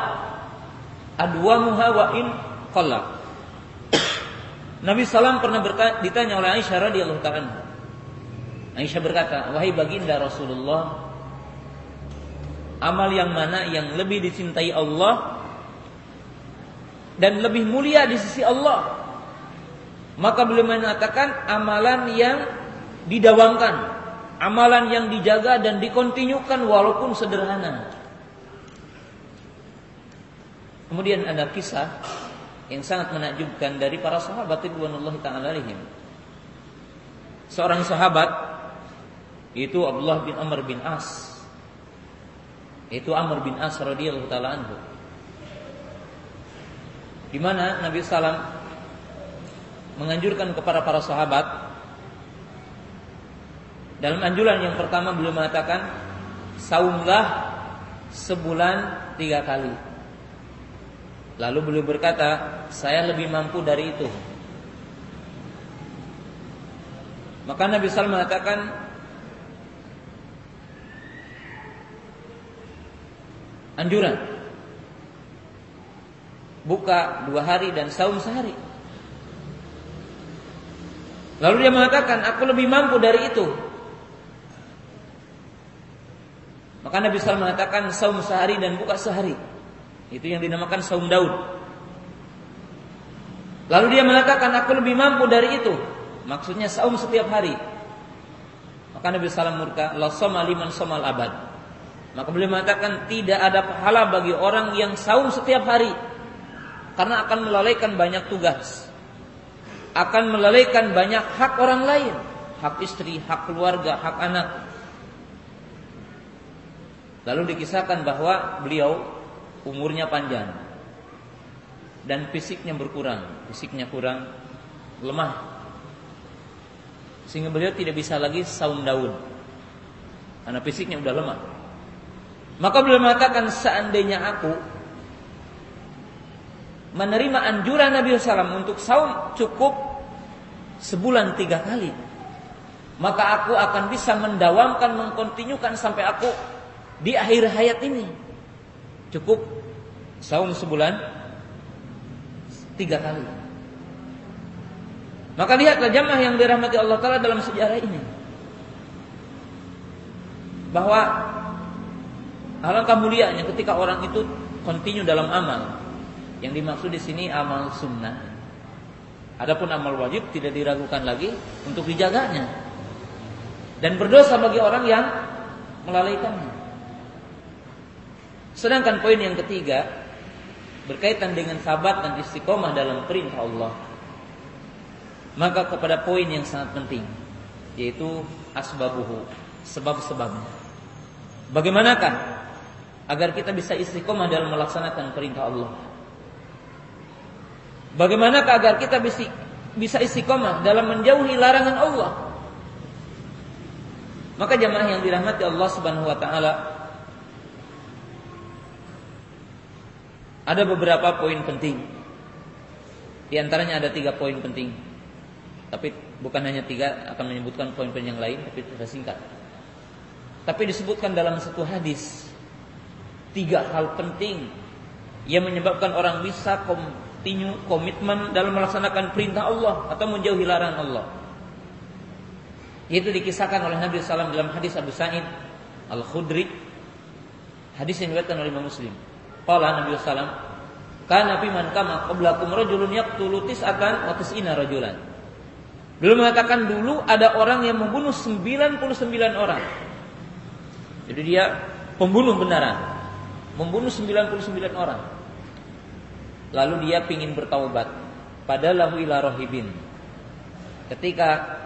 adwamuha wa in qalla. Nabi Sallam pernah bertanya, ditanya oleh Aisyah radhiyallahu taala Aisyah berkata, "Wahai baginda Rasulullah, amal yang mana yang lebih dicintai Allah dan lebih mulia di sisi Allah?" Maka beliau mengatakan amalan yang didawamkan, amalan yang dijaga dan dikontinyukan walaupun sederhana. Kemudian ada kisah yang sangat menakjubkan dari para sahabat ridwanullah taala alaihim. Seorang sahabat itu Abdullah bin Amr bin As. Itu Amr bin As radhiyallahu taala anhu. Di mana Nabi sallam menganjurkan kepada para sahabat dalam anjuran yang pertama beliau mengatakan saumlah sebulan tiga kali Lalu beliau berkata, saya lebih mampu dari itu. Maka Nabi SAW mengatakan, anjuran buka dua hari dan saum sehari. Lalu dia mengatakan, aku lebih mampu dari itu. Maka Nabi SAW mengatakan saum sehari dan buka sehari. Itu yang dinamakan saum Daud. Lalu dia mengatakan aku lebih mampu dari itu. Maksudnya saum setiap hari. Maka Nabi SAW murka, la liman somal abad. Maka beliau mengatakan tidak ada pahala bagi orang yang saum setiap hari. Karena akan melalaikan banyak tugas akan melalaikan banyak hak orang lain, hak istri, hak keluarga, hak anak. Lalu dikisahkan bahwa beliau umurnya panjang dan fisiknya berkurang, fisiknya kurang, lemah. Sehingga beliau tidak bisa lagi saum daun. Karena fisiknya sudah lemah. Maka beliau mengatakan seandainya aku menerima anjuran Nabi SAW untuk saum cukup sebulan tiga kali, maka aku akan bisa mendawamkan, mengkontinyukan sampai aku di akhir hayat ini. Cukup saum sebulan tiga kali. Maka lihatlah jamaah yang dirahmati Allah Ta'ala dalam sejarah ini. Bahwa alangkah mulianya ketika orang itu kontinu dalam amal. Yang dimaksud di sini amal sunnah. Adapun amal wajib tidak diragukan lagi untuk dijaganya. Dan berdosa bagi orang yang melalaikannya. Sedangkan poin yang ketiga berkaitan dengan sabat dan istiqomah dalam perintah Allah. Maka kepada poin yang sangat penting yaitu asbabuhu, sebab-sebabnya. Bagaimanakah agar kita bisa istiqomah dalam melaksanakan perintah Allah? Bagaimana agar kita bisa bisa istiqomah dalam menjauhi larangan Allah? Maka jamaah yang dirahmati Allah Subhanahu wa taala ada beberapa poin penting. Di antaranya ada tiga poin penting. Tapi bukan hanya tiga, akan menyebutkan poin-poin yang lain, tapi kita singkat. Tapi disebutkan dalam satu hadis tiga hal penting yang menyebabkan orang bisa continue komitmen dalam melaksanakan perintah Allah atau menjauhi larangan Allah. Itu dikisahkan oleh Nabi SAW dalam hadis Abu Sa'id Al-Khudri. Hadis yang diriwayatkan oleh Imam Muslim. Qala Nabi SAW, "Kana fi man kama qablakum rajulun yaqtulu tis'atan wa tis'ina rajulan." Belum mengatakan dulu ada orang yang membunuh 99 orang. Jadi dia pembunuh benaran. Membunuh 99 orang. Lalu dia ingin bertaubat. pada lahu ila rohibin. Ketika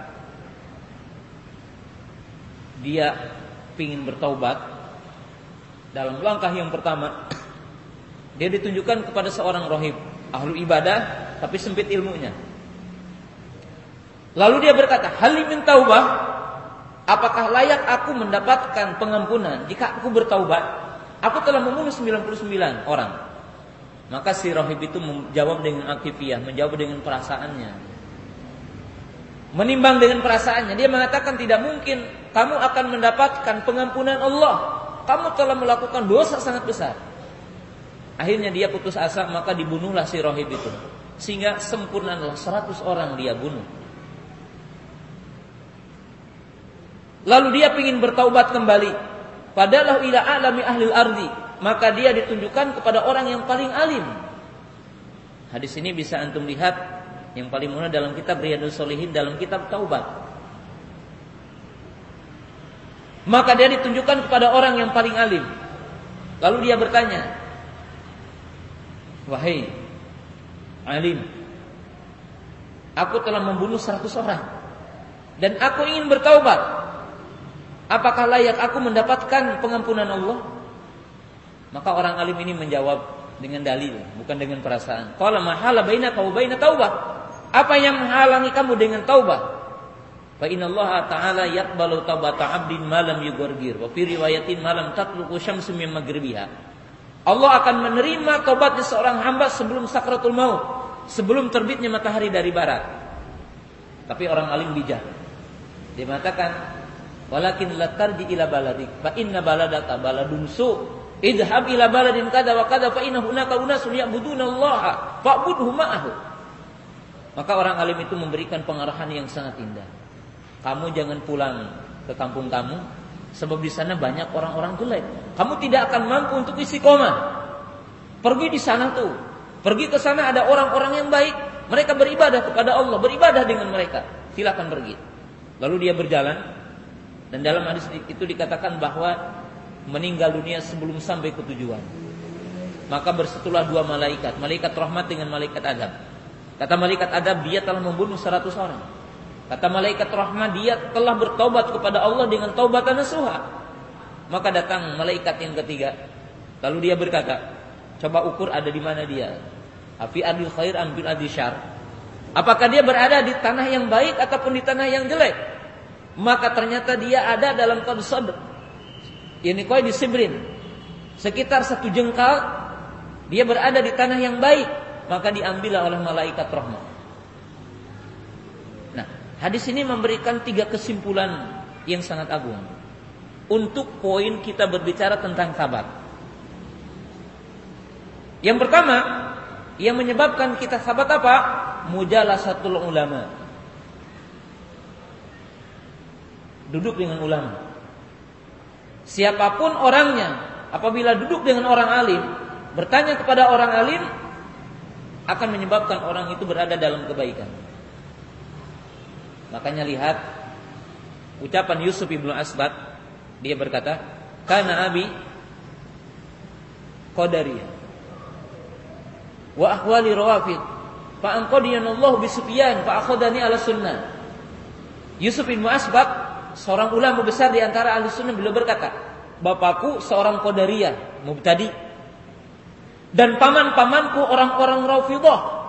dia ingin bertaubat dalam langkah yang pertama dia ditunjukkan kepada seorang rohib ahlu ibadah tapi sempit ilmunya lalu dia berkata halimin taubah apakah layak aku mendapatkan pengampunan jika aku bertaubat aku telah membunuh 99 orang maka si rohib itu menjawab dengan aktiviah, menjawab dengan perasaannya. Menimbang dengan perasaannya, dia mengatakan tidak mungkin kamu akan mendapatkan pengampunan Allah. Kamu telah melakukan dosa sangat besar. Akhirnya dia putus asa, maka dibunuhlah si rohib itu. Sehingga sempurnalah 100 orang dia bunuh. Lalu dia ingin bertaubat kembali. Padahal ila alami ahli ardi maka dia ditunjukkan kepada orang yang paling alim. Hadis ini bisa antum lihat yang paling mudah dalam kitab Riyadus Solihin dalam kitab Taubat. Maka dia ditunjukkan kepada orang yang paling alim. Lalu dia bertanya, Wahai alim, aku telah membunuh seratus orang dan aku ingin bertaubat. Apakah layak aku mendapatkan pengampunan Allah? Maka orang alim ini menjawab dengan dalil, bukan dengan perasaan. Qala mahala bainaka wa baina taubah. Apa yang menghalangi kamu dengan taubah? Fa inna Allah ta'ala yaqbalu taubata 'abdin ma lam yughargir wa fi riwayatin ma lam tatluqu syamsu min maghribiha. Allah akan menerima taubatnya seorang hamba sebelum sakratul maut, sebelum terbitnya matahari dari barat. Tapi orang alim bijak. Dia mengatakan, "Walakin la tarji ila baladik, fa inna baladaka baladun su. Idhab ila baladin kada wa kada fa inna hunaka unasun ya'buduna Allah, fa'budhu ma'ahu." Maka orang alim itu memberikan pengarahan yang sangat indah. Kamu jangan pulang ke kampung kamu, Sebab di sana banyak orang-orang jelek. Kamu tidak akan mampu untuk istiqomah. Pergi di sana tuh. Pergi ke sana ada orang-orang yang baik. Mereka beribadah kepada Allah, beribadah dengan mereka. Silakan pergi. Lalu dia berjalan dan dalam hadis itu dikatakan bahwa meninggal dunia sebelum sampai ke tujuan. Maka bersetulah dua malaikat, malaikat rahmat dengan malaikat adab. Kata malaikat adab dia telah membunuh seratus orang. Kata malaikat rahmat dia telah bertobat kepada Allah dengan taubatan nasuha. Maka datang malaikat yang ketiga. Lalu dia berkata, coba ukur ada di mana dia. Afi adil khair ambil adil syar. Apakah dia berada di tanah yang baik ataupun di tanah yang jelek? Maka ternyata dia ada dalam qadsadr. Ini koi di Sibrin. Sekitar satu jengkal dia berada di tanah yang baik, maka diambil oleh malaikat rahmat. Hadis ini memberikan tiga kesimpulan yang sangat agung untuk poin kita berbicara tentang sabat. Yang pertama, yang menyebabkan kita sabat apa? satu ulama. Duduk dengan ulama. Siapa pun orangnya, apabila duduk dengan orang alim, bertanya kepada orang alim, akan menyebabkan orang itu berada dalam kebaikan. Makanya lihat ucapan Yusuf ibnu Asbat, dia berkata, "Kana abi qadariyah wa ahwali rawafid fa anqadiyana Allah bi Sufyan fa akhadani ala sunnah." Yusuf ibnu Asbat, seorang ulama besar di antara ahli sunnah beliau berkata, "Bapakku seorang qadariyah, mubtadi, dan paman-pamanku orang-orang Rafidah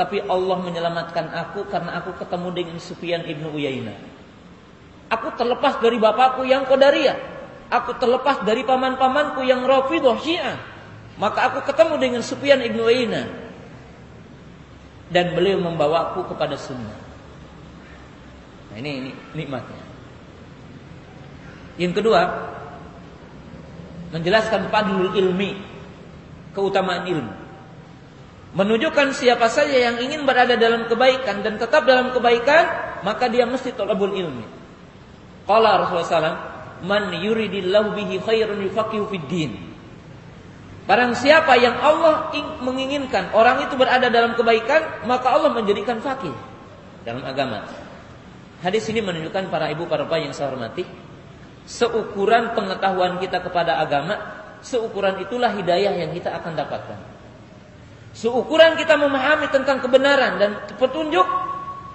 tapi Allah menyelamatkan aku karena aku ketemu dengan Sufyan ibnu Uyainah. Aku terlepas dari bapakku yang Qadariyah. Aku terlepas dari paman-pamanku yang Rafidah Syiah. Maka aku ketemu dengan Sufyan ibnu Uyainah. Dan beliau membawaku kepada sunnah. Nah, ini, ini nikmatnya. Yang kedua, menjelaskan padul ilmi, keutamaan ilmu menunjukkan siapa saja yang ingin berada dalam kebaikan dan tetap dalam kebaikan, maka dia mesti tolabul ilmi. Qala Rasulullah SAW, Man yuridillahu bihi khairun yufaqihu fid. Barang siapa yang Allah menginginkan orang itu berada dalam kebaikan, maka Allah menjadikan fakih dalam agama. Hadis ini menunjukkan para ibu para bapak yang saya hormati, seukuran pengetahuan kita kepada agama, seukuran itulah hidayah yang kita akan dapatkan. Seukuran kita memahami tentang kebenaran dan petunjuk,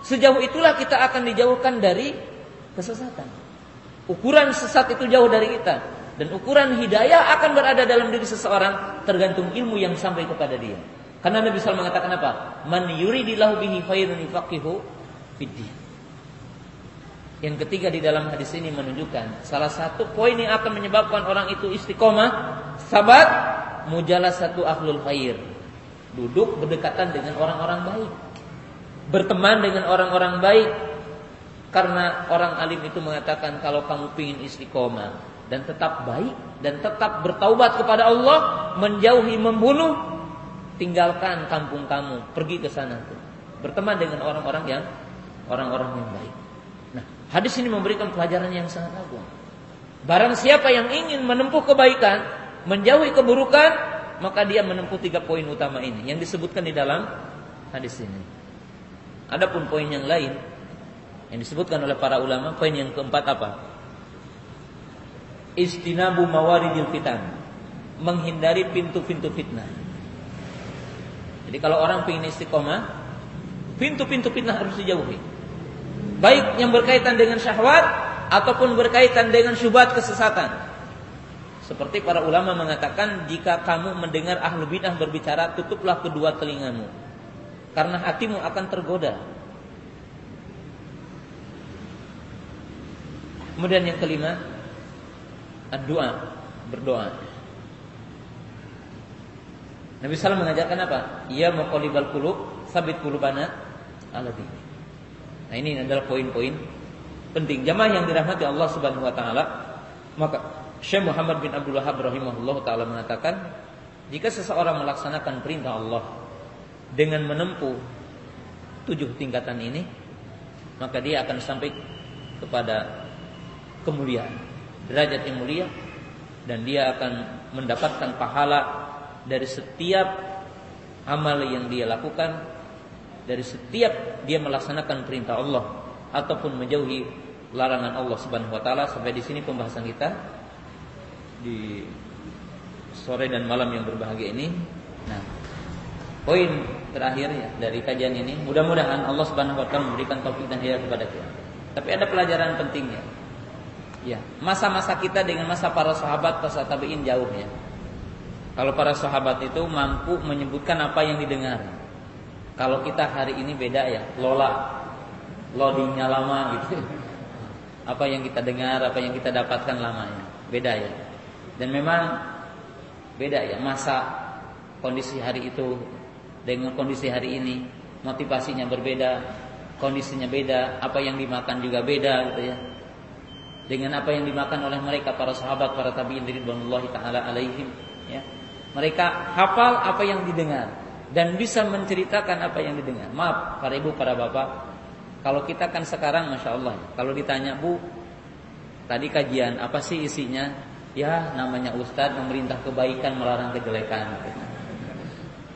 sejauh itulah kita akan dijauhkan dari kesesatan. Ukuran sesat itu jauh dari kita dan ukuran hidayah akan berada dalam diri seseorang tergantung ilmu yang sampai kepada dia. Karena Nabi SAW mengatakan apa? Man yuridillahu bihi khairun yufaqihu fiddin. Yang ketiga di dalam hadis ini menunjukkan salah satu poin yang akan menyebabkan orang itu istiqomah, sabat, mujalah satu ahlul khair Duduk berdekatan dengan orang-orang baik. Berteman dengan orang-orang baik. Karena orang alim itu mengatakan kalau kamu ingin istiqomah dan tetap baik dan tetap bertaubat kepada Allah, menjauhi membunuh, tinggalkan kampung kamu, pergi ke sana tuh. Berteman dengan orang-orang yang orang-orang yang baik. Nah, hadis ini memberikan pelajaran yang sangat agung. Barang siapa yang ingin menempuh kebaikan, menjauhi keburukan, maka dia menempuh tiga poin utama ini yang disebutkan di dalam hadis ini. Adapun poin yang lain yang disebutkan oleh para ulama, poin yang keempat apa? Istinabu mawaridil fitan. Menghindari pintu-pintu fitnah. Jadi kalau orang ingin istiqomah, pintu-pintu fitnah harus dijauhi. Baik yang berkaitan dengan syahwat ataupun berkaitan dengan syubhat kesesatan. Seperti para ulama mengatakan jika kamu mendengar ahlu bidah berbicara tutuplah kedua telingamu. Karena hatimu akan tergoda. Kemudian yang kelima, doa, berdoa. Nabi SAW mengajarkan apa? Ia muqallibal qulub, sabit qulubana ala. Nah, ini adalah poin-poin penting. Jamaah yang dirahmati Allah Subhanahu wa taala, maka Syekh Muhammad bin Abdul Wahab rahimahullah taala mengatakan, jika seseorang melaksanakan perintah Allah dengan menempuh tujuh tingkatan ini, maka dia akan sampai kepada kemuliaan, derajat yang mulia. Dan dia akan mendapatkan pahala dari setiap amal yang dia lakukan, dari setiap dia melaksanakan perintah Allah. Ataupun menjauhi larangan Allah Subhanahu wa taala. Sampai di sini pembahasan kita. Di sore dan malam yang berbahagia ini. Nah, poin terakhir ya dari kajian ini, mudah-mudahan Allah Subhanahu wa taala memberikan taufik dan hidayah kepada kita. Tapi ada pelajaran pentingnya. Ya, masa-masa kita dengan masa para sahabat pas tabi'in jauh ya. Kalau para sahabat itu mampu menyebutkan apa yang didengar. Kalau kita hari ini beda ya, lola, loadingnya lama gitu apa yang kita dengar, apa yang kita dapatkan lamanya. Beda ya. Dan memang beda ya masa kondisi hari itu dengan kondisi hari ini, motivasinya berbeda, kondisinya beda, apa yang dimakan juga beda gitu ya. Dengan apa yang dimakan oleh mereka para sahabat, para tabi'in ridwanullahi taala alaihim ya. Mereka hafal apa yang didengar dan bisa menceritakan apa yang didengar. Maaf para ibu, para bapak, kalau kita kan sekarang Masya Allah Kalau ditanya Bu Tadi kajian apa sih isinya Ya namanya Ustadz memerintah kebaikan Melarang kejelekan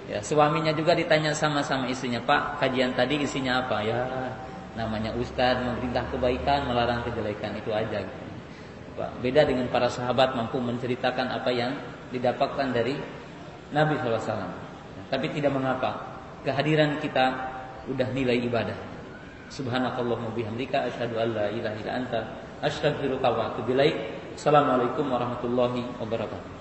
Ya suaminya juga ditanya sama-sama istrinya Pak kajian tadi isinya apa Ya namanya Ustadz memerintah kebaikan Melarang kejelekan itu aja gitu. Beda dengan para sahabat Mampu menceritakan apa yang didapatkan dari Nabi SAW Tapi tidak mengapa Kehadiran kita udah nilai ibadah Subhanakallahumma bihamdika asyhadu an la ilaha illa anta astaghfiruka wa atubu ilaik. Assalamualaikum warahmatullahi wabarakatuh.